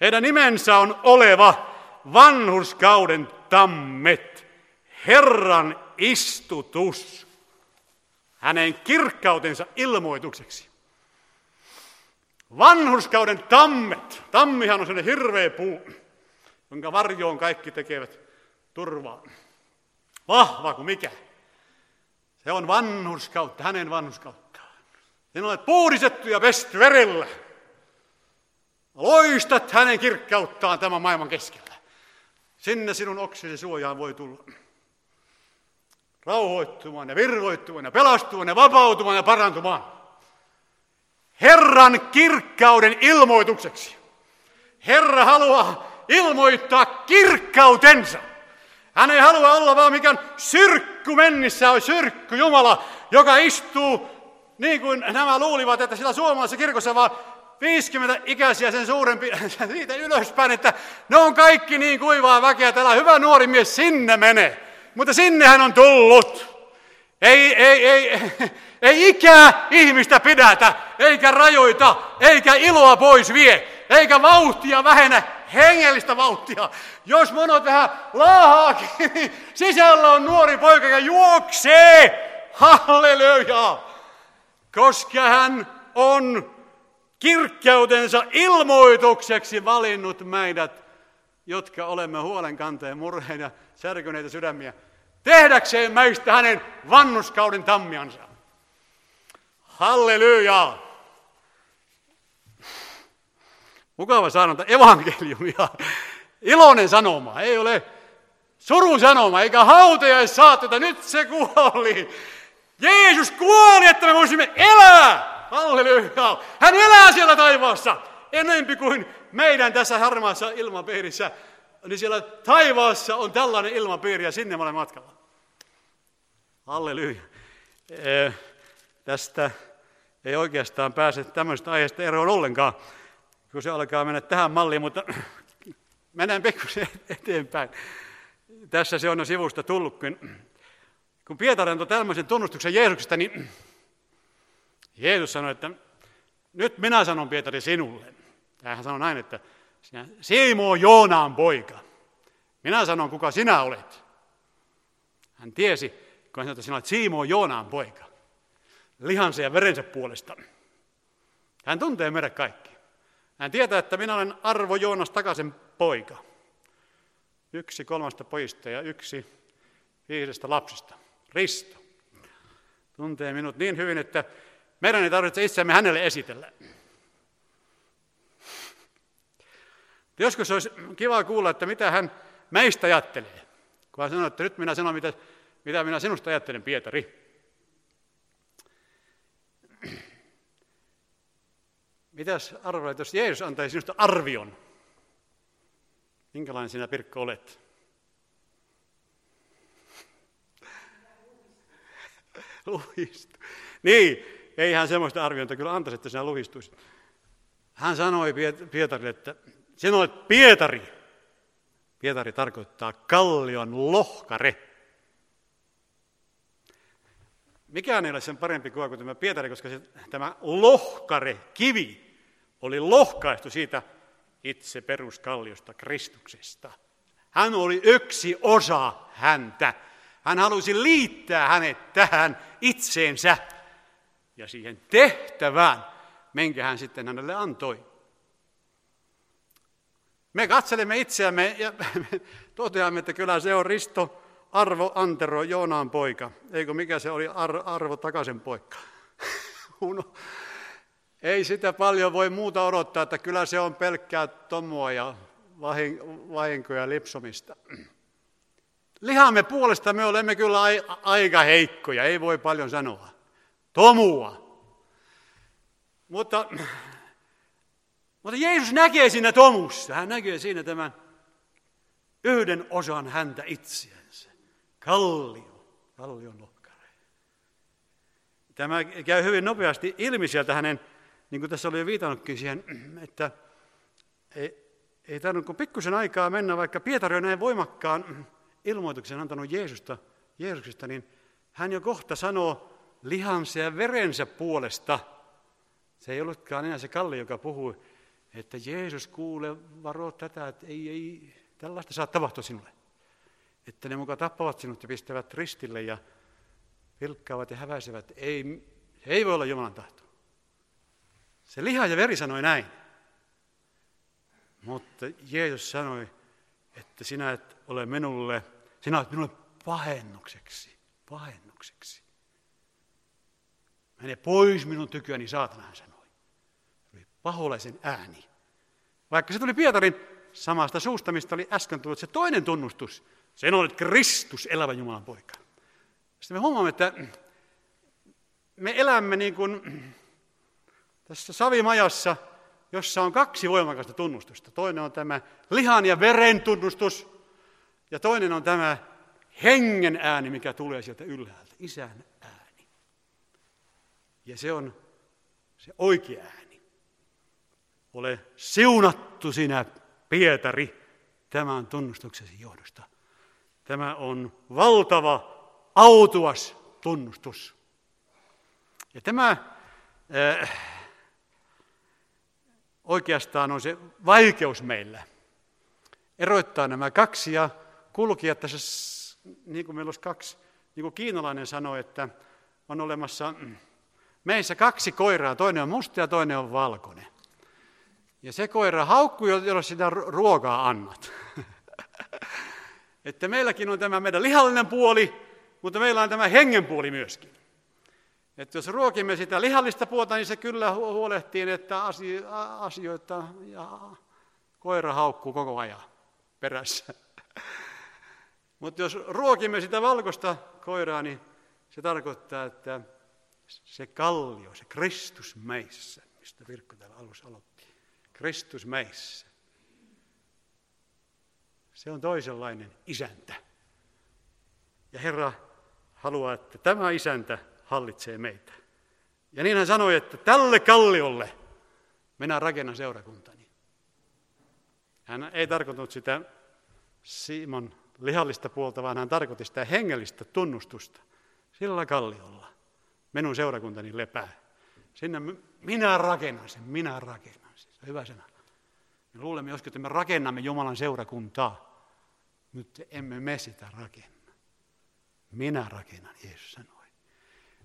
Heidän nimensä on oleva vanhuskauden tammet, Herran istutus, hänen kirkkautensa ilmoitukseksi. Vanhuskauden tammet, tammihan on sellainen hirveä puu, jonka varjoon kaikki tekevät turvaa. Vahva kuin mikä. Se on vanhuskautta, hänen vanhuskauttaan. Sinä olet puhdistettu ja pesty verellä. Loistat hänen kirkkauttaan tämän maailman keskellä. Sinne sinun oksesi suojaan voi tulla. Rauhoittumaan ja virvoittumaan ja pelastumaan ja vapautumaan ja parantumaan. Herran kirkkauden ilmoitukseksi. Herra haluaa ilmoittaa kirkkautensa. Hän ei halua olla vaan mikään syrkky mennissä on syrkky Jumala, joka istuu niin kuin nämä luulivat, että sillä suomalaisessa kirkossa vaan 50 ikäisiä sen suurempi, siitä ylöspäin, että ne on kaikki niin kuivaa väkeä, tällä hyvä nuori mies sinne menee. Mutta sinne hän on tullut. Ei, ei, ei, ei ikää ihmistä pidätä, eikä rajoita, eikä iloa pois vie, eikä vauhtia vähennä, hengellistä vauhtia. Jos monot vähän laahaakin, niin sisällä on nuori poika ja juoksee. Halleluja! Koska hän on kirkkautensa ilmoitukseksi valinnut meidät, jotka olemme huolenkanteen, murheen ja särkyneitä sydämiä, tehdäkseen meistä hänen vannuskauden tammiansa. Halleluja! Mukava sanonta, evankeliumia. Iloinen sanoma, ei ole surusanoma, eikä hautajaissaatteita, nyt se kuoli. Jeesus kuoli, että me voisimme elää. Halleluja! Hän elää siellä taivaassa enempi kuin meidän tässä harmaassa ilmapiirissä. Niin siellä taivaassa on tällainen ilmapiiri ja sinne me olemme matkalla. Halleluja. E, tästä ei oikeastaan pääse tämmöistä aiheesta eroon ollenkaan, kun se alkaa mennä tähän malliin, mutta mennään pikkusen eteenpäin. Tässä se on jo sivusta tullutkin. Kun Pietari antoi tämmöisen tunnustuksen Jeesuksesta, niin Jeesus sanoi, että nyt minä sanon Pietari sinulle. Ja hän sanoi näin, että Sinä, Siimo Joonaan poika. Minä sanon, kuka sinä olet. Hän tiesi, kun hän sanoi, että sinä olet Siimo Joonaan poika. Lihansa ja verensä puolesta. Hän tuntee meidät kaikki. Hän tietää, että minä olen Arvo Joonas takaisin poika. Yksi kolmasta pojista ja yksi viidestä lapsesta. Risto. Tuntee minut niin hyvin, että meidän ei tarvitse itseämme hänelle esitellä. Joskus olisi kiva kuulla, että mitä hän meistä ajattelee. Kun hän sanoo, että nyt minä sanon, mitä, mitä minä sinusta ajattelen, Pietari. Mitäs arvoit, jos Jeesus antaisi sinusta arvion? Minkälainen sinä Pirkko olet? Luhistu. Niin, ei hän semmoista arviointa kyllä antaisi, että sinä luhistuisit. Hän sanoi Pietarille, että sinä olet Pietari. Pietari tarkoittaa kallion lohkare. Mikään ei ole sen parempi kuva kuin tämä Pietari, koska se, tämä lohkare, kivi, oli lohkaistu siitä itse peruskalliosta Kristuksesta. Hän oli yksi osa häntä. Hän halusi liittää hänet tähän itseensä ja siihen tehtävään, minkä hän sitten hänelle antoi. Me katselemme itseämme ja toteamme, että kyllä se on Risto Arvo Antero Joonaan poika. Eikö mikä se oli Ar- Arvo Takaisen poika? Ei sitä paljon voi muuta odottaa, että kyllä se on pelkkää tomoa ja vahinkoja lipsomista. Lihamme puolesta me olemme kyllä aika heikkoja, ei voi paljon sanoa. Tomua. Mutta mutta Jeesus näkee siinä tomussa, hän näkee siinä tämän yhden osan häntä itseänsä. Kallio, kallion lohkare. Tämä käy hyvin nopeasti ilmi sieltä hänen, niin kuin tässä oli jo viitannutkin siihen, että ei, ei tarvinnut kuin pikkusen aikaa mennä, vaikka Pietari on näin voimakkaan ilmoituksen antanut Jeesusta, Jeesuksesta, niin hän jo kohta sanoo lihansa ja verensä puolesta. Se ei ollutkaan enää se kalli, joka puhui, että Jeesus kuule, varo tätä, että ei, ei tällaista saa tapahtua sinulle. Että ne mukaan tappavat sinut ja pistävät ristille ja vilkkaavat ja häväisevät. Ei, ei voi olla Jumalan tahto. Se liha ja veri sanoi näin. Mutta Jeesus sanoi, että sinä et ole minulle, sinä olet minulle pahennukseksi, pahennukseksi. Mene pois minun tyköni, saatana, hän sanoi paholaisen ääni. Vaikka se tuli Pietarin samasta suusta, mistä oli äsken tullut se toinen tunnustus. Sen olet Kristus, elävä Jumalan poika. Sitten me huomaamme, että me elämme niin kuin tässä savimajassa, jossa on kaksi voimakasta tunnustusta. Toinen on tämä lihan ja veren tunnustus, ja toinen on tämä hengen ääni, mikä tulee sieltä ylhäältä, isän ääni. Ja se on se oikea ääni. Ole siunattu sinä, Pietari, tämän tunnustuksesi johdosta. Tämä on valtava, autuas tunnustus. Ja tämä äh, oikeastaan on se vaikeus meillä. Eroittaa nämä kaksi ja kulkia tässä, niin kuin meillä olisi kaksi, niin kuin kiinalainen sanoi, että on olemassa meissä kaksi koiraa, toinen on musta ja toinen on valkoinen. Ja se koira haukkuu, jos sitä ruokaa annat. että meilläkin on tämä meidän lihallinen puoli, mutta meillä on tämä hengen puoli myöskin. Että jos ruokimme sitä lihallista puolta, niin se kyllä huolehtii, että asioita ja koira haukkuu koko ajan perässä. Mutta jos ruokimme sitä valkoista koiraa, niin se tarkoittaa, että se kallio, se Kristus meissä, mistä Virkko täällä alussa aloitti, Kristus meissä. Se on toisenlainen isäntä. Ja Herra haluaa, että tämä isäntä hallitsee meitä. Ja niin hän sanoi, että tälle kalliolle minä rakennan seurakuntani. Hän ei tarkoittanut sitä Simon lihallista puolta, vaan hän tarkoitti sitä hengellistä tunnustusta. Sillä kalliolla minun seurakuntani lepää. Sinne minä rakennan sen, minä rakennan. Hyvä sana. Me luulemme joskus, että me rakennamme Jumalan seurakuntaa, mutta emme me sitä rakenna. Minä rakennan, Jeesus sanoi.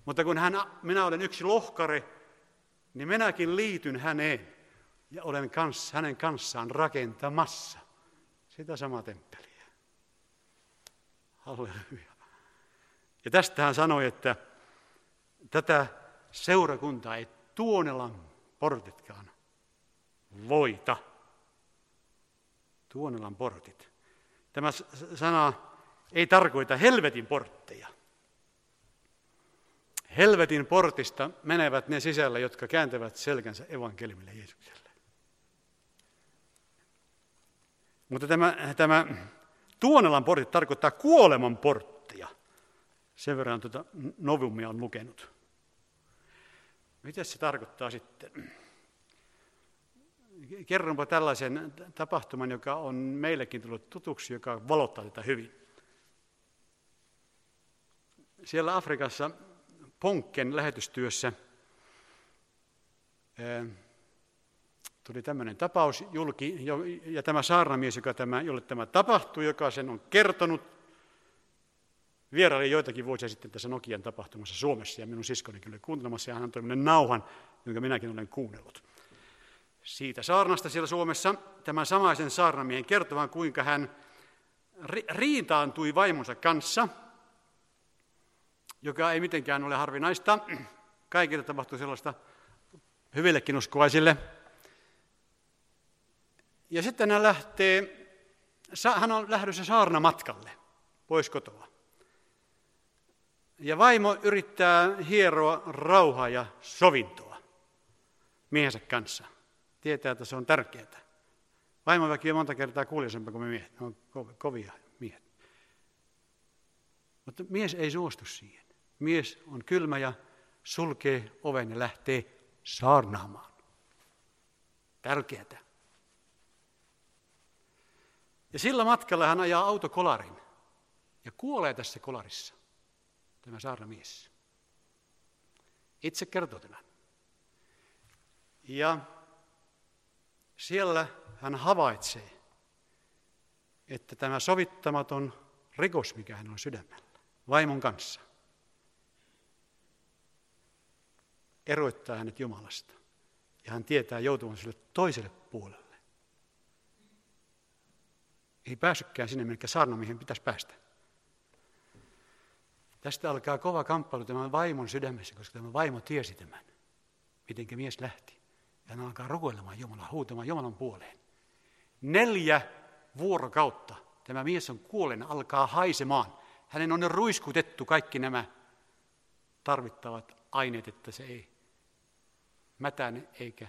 Mutta kun hän, minä olen yksi lohkare, niin minäkin liityn häneen ja olen kans, hänen kanssaan rakentamassa sitä samaa temppeliä. Halleluja. Ja tästä hän sanoi, että tätä seurakuntaa ei Tuonelan portitkaan voita. Tuonelan portit. Tämä sana ei tarkoita helvetin portteja. Helvetin portista menevät ne sisällä, jotka kääntävät selkänsä evankeliumille Jeesukselle. Mutta tämä, tämä Tuonelan portit tarkoittaa kuoleman porttia. Sen verran tuota novumia on lukenut. Mitä se tarkoittaa sitten? Kerronpa tällaisen tapahtuman, joka on meillekin tullut tutuksi, joka valottaa tätä hyvin. Siellä Afrikassa Ponkken lähetystyössä tuli tämmöinen tapaus julki, ja tämä saarnamies, joka tämä, jolle tämä tapahtui, joka sen on kertonut, vieraili joitakin vuosia sitten tässä Nokian tapahtumassa Suomessa, ja minun siskonikin oli kuuntelemassa, ja hän antoi nauhan, jonka minäkin olen kuunnellut. Siitä saarnasta siellä Suomessa tämän samaisen saarnamiehen kertovan, kuinka hän riitaantui vaimonsa kanssa, joka ei mitenkään ole harvinaista. Kaikille tapahtui sellaista hyvillekin uskovaisille. Ja sitten hän lähtee, hän on lähdössä saarnamatkalle pois kotoa. Ja vaimo yrittää hieroa rauhaa ja sovintoa miehensä kanssa. Tietää, että se on tärkeää. Vaimoväki on monta kertaa kuulijaisempaa kuin me miehet. Ne on kovia miehet. Mutta mies ei suostu siihen. Mies on kylmä ja sulkee oven ja lähtee saarnaamaan. Tärkeää. Ja sillä matkalla hän ajaa autokolarin ja kuolee tässä kolarissa, tämä saarnamies. Itse kertoo tämän. Ja siellä hän havaitsee, että tämä sovittamaton rikos, mikä hän on sydämellä, vaimon kanssa, eroittaa hänet Jumalasta. Ja hän tietää joutuvan sille toiselle puolelle. Ei päässytkään sinne, minkä saarnamiehen pitäisi päästä. Tästä alkaa kova kamppailu tämän vaimon sydämessä, koska tämä vaimo tiesi tämän, miten mies lähti. Ja hän alkaa rukoilemaan Jumalaa, huutamaan Jumalan puoleen. Neljä vuorokautta tämä mies on kuolleena, alkaa haisemaan. Hänen on ruiskutettu kaikki nämä tarvittavat aineet, että se ei mätäne eikä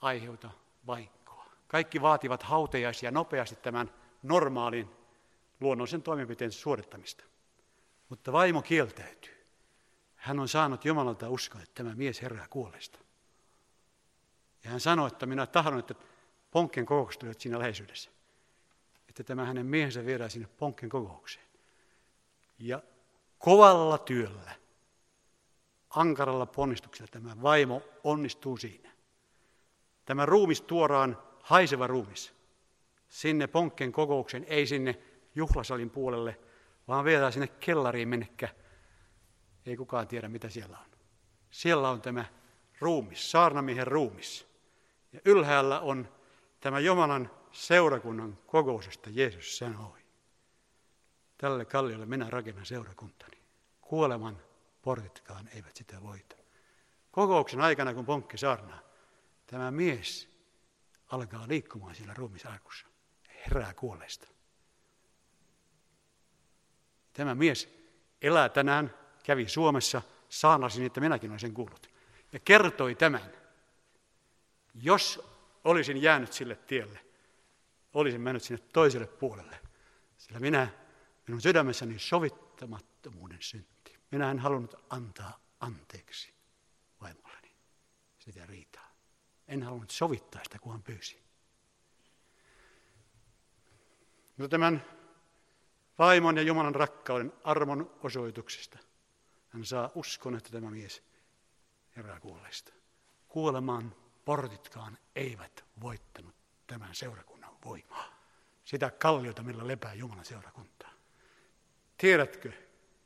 aiheuta vahinkoa. Kaikki vaativat hautajaisia nopeasti tämän normaalin luonnollisen toimenpiteen suorittamista. Mutta vaimo kieltäytyy. Hän on saanut Jumalalta uskoa, että tämä mies herää kuolesta. Ja hän sanoi, että minä tahdon, että Ponkken kokoukset tulivat siinä läheisyydessä. Että tämä hänen miehensä viedään sinne Ponkken kokoukseen. Ja kovalla työllä, ankaralla ponnistuksella tämä vaimo onnistuu siinä. Tämä ruumis tuoraan haiseva ruumis sinne Ponkken kokoukseen, ei sinne juhlasalin puolelle, vaan viedään sinne kellariin mennekä. Ei kukaan tiedä, mitä siellä on. Siellä on tämä ruumis, saarnamiehen ruumis. Ja ylhäällä on tämä Jumalan seurakunnan kokous, josta Jeesus sanoi. Tälle kalliolle minä rakennan seurakuntani. Kuoleman portitkaan eivät sitä voita. Kokouksen aikana, kun ponkki saarnaa, tämä mies alkaa liikkumaan sillä ruumisarkussa. Herää kuolleesta. Tämä mies elää tänään, kävi Suomessa, saanasin, että minäkin olen sen kuullut. Ja kertoi tämän. Jos olisin jäänyt sille tielle, olisin mennyt sinne toiselle puolelle. Sillä minä, minun sydämessäni sovittamattomuuden synti. Minä en halunnut antaa anteeksi vaimolleni sitä riitaa. En halunnut sovittaa sitä, kun hän pyysi. Mutta tämän vaimon ja Jumalan rakkauden armon osoituksesta hän saa uskon, että tämä mies herää kuolleista. Kuolemaan portitkaan eivät voittanut tämän seurakunnan voimaa. Sitä kalliota, millä lepää Jumalan seurakuntaa. Tiedätkö,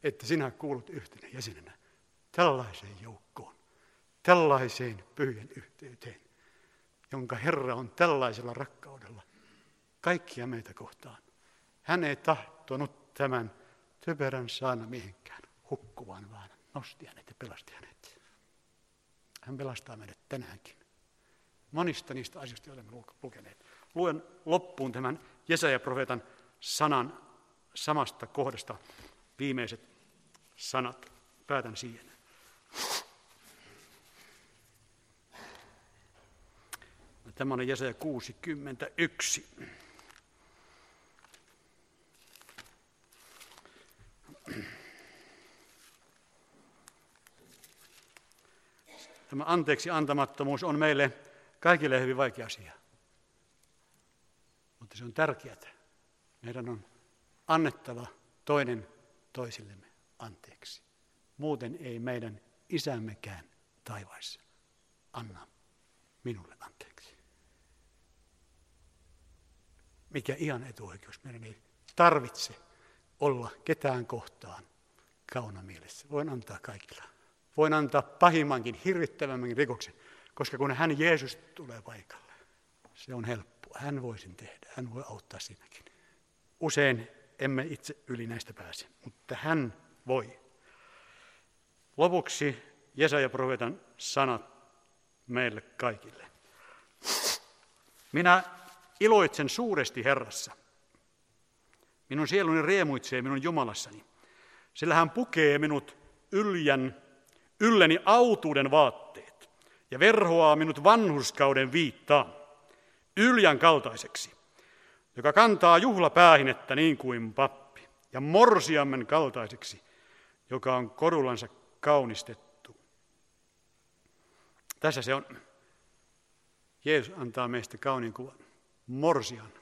että sinä kuulut yhtenä jäsenenä tällaiseen joukkoon, tällaiseen pyhien yhteyteen, jonka Herra on tällaisella rakkaudella kaikkia meitä kohtaan. Hän ei tahtonut tämän typerän saana mihinkään hukkuvan, vaan nosti hänet ja pelasti hänet. Hän pelastaa meidät tänäänkin. Monista niistä asioista, joita me lukeneet. Luen loppuun tämän Jesaja-profeetan sanan samasta kohdasta viimeiset sanat. Päätän siihen. Tämä on Jesaja 61. Tämä anteeksi antamattomuus on meille kaikille hyvin vaikea asia. Mutta se on tärkeää. Meidän on annettava toinen toisillemme anteeksi. Muuten ei meidän isämmekään taivaissa anna minulle anteeksi. Mikä ihan etuoikeus. Meidän ei tarvitse olla ketään kohtaan kauna mielessä. Voin antaa kaikilla. Voin antaa pahimmankin, hirvittävämmänkin rikoksen, koska kun hän Jeesus tulee paikalle, se on helppoa. Hän voi sen tehdä, hän voi auttaa siinäkin. Usein emme itse yli näistä pääse, mutta hän voi. Lopuksi Jesaja profeetan sanat meille kaikille. Minä iloitsen suuresti Herrassa. Minun sieluni riemuitsee minun Jumalassani, sillä hän pukee minut yljän, ylleni autuuden vaatteet ja verhoaa minut vanhuskauden viittaan, yljän kaltaiseksi, joka kantaa juhlapäähinettä niin kuin pappi, ja morsiammen kaltaiseksi, joka on korulansa kaunistettu. Tässä se on. Jeesus antaa meistä kauniin kuvan. Morsian,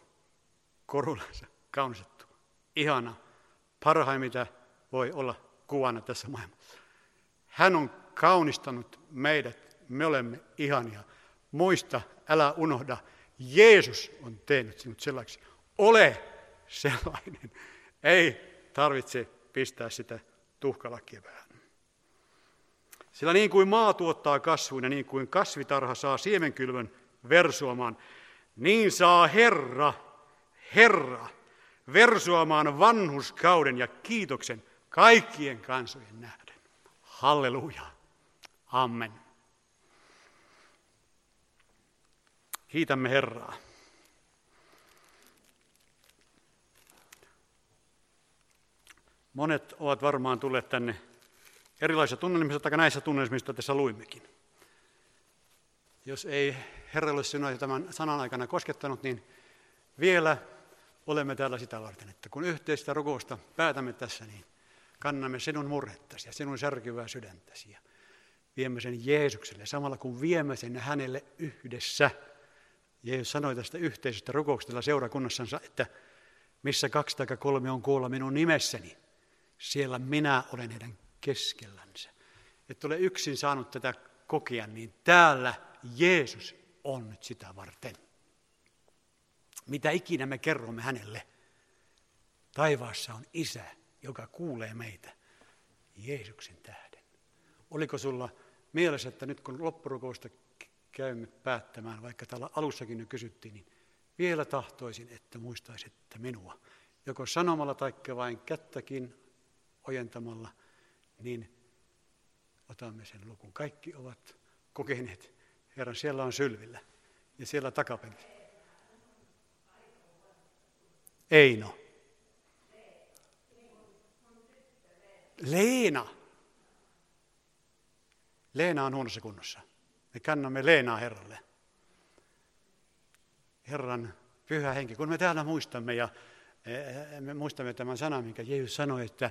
korulansa kaunistettu. Ihana, parhain mitä voi olla kuvana tässä maailmassa. Hän on kaunistanut meidät, me olemme ihania. Muista, älä unohda, Jeesus on tehnyt sinut sellaiseksi. Ole sellainen. Ei tarvitse pistää sitä tuhkalakkia vähän. Sillä niin kuin maa tuottaa kasvuina, niin kuin kasvitarha saa siemenkylvön versuamaan, niin saa Herra, Herra, versuamaan vanhuskauden ja kiitoksen kaikkien kansojen nähden. Halleluja. Amen. Kiitämme Herraa. Monet ovat varmaan tulleet tänne erilaisissa tunnelmissa tai näissä tunnelmissa, tässä luimmekin. Jos ei Herra ole sinua tämän sanan aikana koskettanut, niin vielä olemme täällä sitä varten, että kun yhteistä rukousta päätämme tässä, niin kannamme sinun murhettasi ja sinun särkyvää sydäntäsi ja viemme sen Jeesukselle samalla kun viemme sen hänelle yhdessä. Jeesus sanoi tästä yhteisestä rukouksesta seurakunnassansa, että missä kaksi tai kolme on kuolla minun nimessäni, siellä minä olen heidän keskellänsä. Et ole yksin saanut tätä kokea, niin täällä Jeesus on nyt sitä varten. Mitä ikinä me kerromme hänelle, taivaassa on isä, joka kuulee meitä Jeesuksen tähden. Oliko sulla mielessä, että nyt kun loppurukousta käymme päättämään, vaikka täällä alussakin jo kysyttiin, niin vielä tahtoisin, että muistaisitte minua. Joko sanomalla tai vain kättäkin ojentamalla, niin otamme sen lukun. Kaikki ovat kokeneet. Herran, siellä on sylvillä ja siellä takapenkillä. Eino. Leena. Leena on huonossa kunnossa. Me kannamme Leenaa Herralle. Herran pyhä henki. Kun me täällä muistamme ja e, e, me muistamme tämän sanan, minkä Jeesus sanoi, että,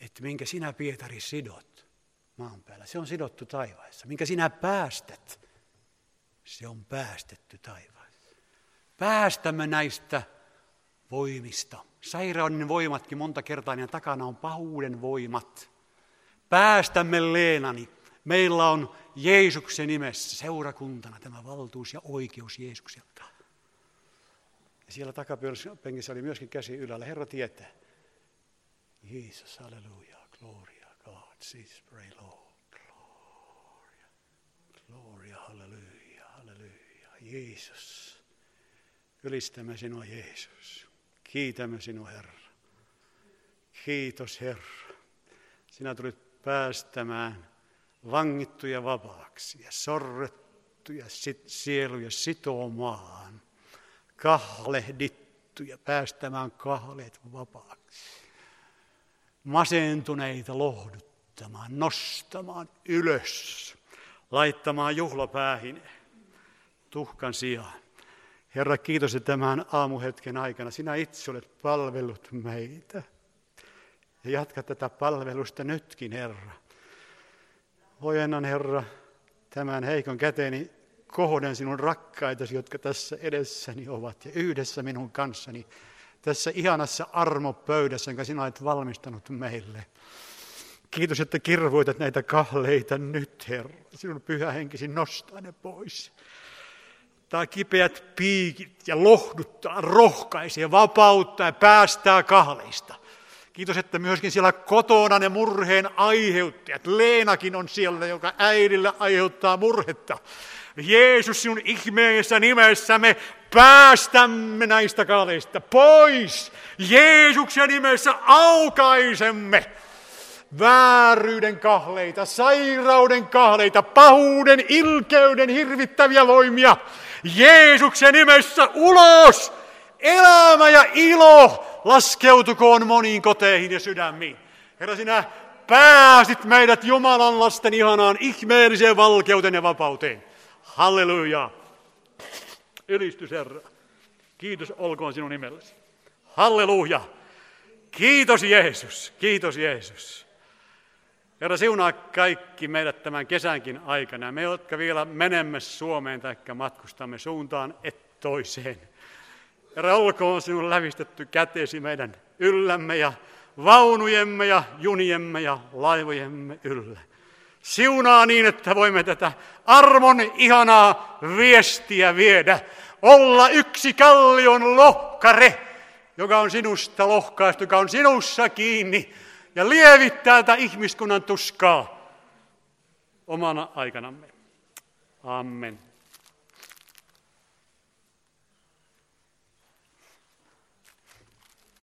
että minkä sinä Pietari sidot maan päällä, se on sidottu taivaassa. Minkä sinä päästät, se on päästetty taivaassa. Päästämme näistä voimista. Sairauden voimatkin monta kertaa, niin takana on pahuuden voimat. Päästämme Leenani. Meillä on Jeesuksen nimessä seurakuntana tämä valtuus ja oikeus Jeesukselta. Ja siellä takapenkissä oli myöskin käsi ylällä. Herra tietää. Jesus, halleluja, gloria, God, Jesus, pray Lord, gloria, gloria, halleluja, halleluja, Jeesus. Ylistämme sinua, Jeesus. Kiitämme sinua, Herra. Kiitos, Herra. Sinä tulit päästämään vangittuja vapaaksi ja sorrettuja sit, sieluja sitomaan, kahlehdittuja päästämään kahleet vapaaksi, masentuneita lohduttamaan, nostamaan ylös, laittamaan juhlapäähin tuhkan sijaan. Herra, kiitos, että tämän aamuhetken aikana sinä itse olet palvellut meitä. Ja jatka tätä palvelusta nytkin, Herra. Ojennan, Herra, tämän heikon käteeni kohden sinun rakkaitasi, jotka tässä edessäni ovat ja yhdessä minun kanssani tässä ihanassa armopöydässä, jonka sinä olet valmistanut meille. Kiitos, että kirvoitat näitä kahleita nyt, Herra. Sinun pyhä henkisi nostaa ne pois. Tämä kipeät piikit ja lohduttaa, rohkaisee, vapauttaa ja päästää kahleista. Kiitos, että myöskin siellä kotona ne murheen aiheuttajat. Leenakin on siellä, joka äidillä aiheuttaa murhetta. Jeesus, sinun ihmeessä nimessä me päästämme näistä kaleista pois. Jeesuksen nimessä aukaisemme vääryyden kahleita, sairauden kahleita, pahuuden, ilkeyden hirvittäviä voimia. Jeesuksen nimessä ulos! Elämä ja ilo laskeutukoon moniin koteihin ja sydämiin. Herra, sinä pääsit meidät Jumalan lasten ihanaan ihmeelliseen valkeuteen ja vapauteen. Halleluja. Ylistys Herra. Kiitos olkoon sinun nimellesi. Halleluja. Kiitos Jeesus. Kiitos Jeesus. Herra, siunaa kaikki meidät tämän kesänkin aikana. Me, jotka vielä menemme Suomeen tai matkustamme suuntaan et toiseen. Herra, olkoon sinun lävistetty käteesi meidän yllämme ja vaunujemme ja juniemme ja laivojemme yllä. Siunaa niin, että voimme tätä armon ihanaa viestiä viedä. Olla yksi kallion lohkare, joka on sinusta lohkaistu, joka on sinussa kiinni ja lievittää tätä ihmiskunnan tuskaa omana aikanamme. Amen.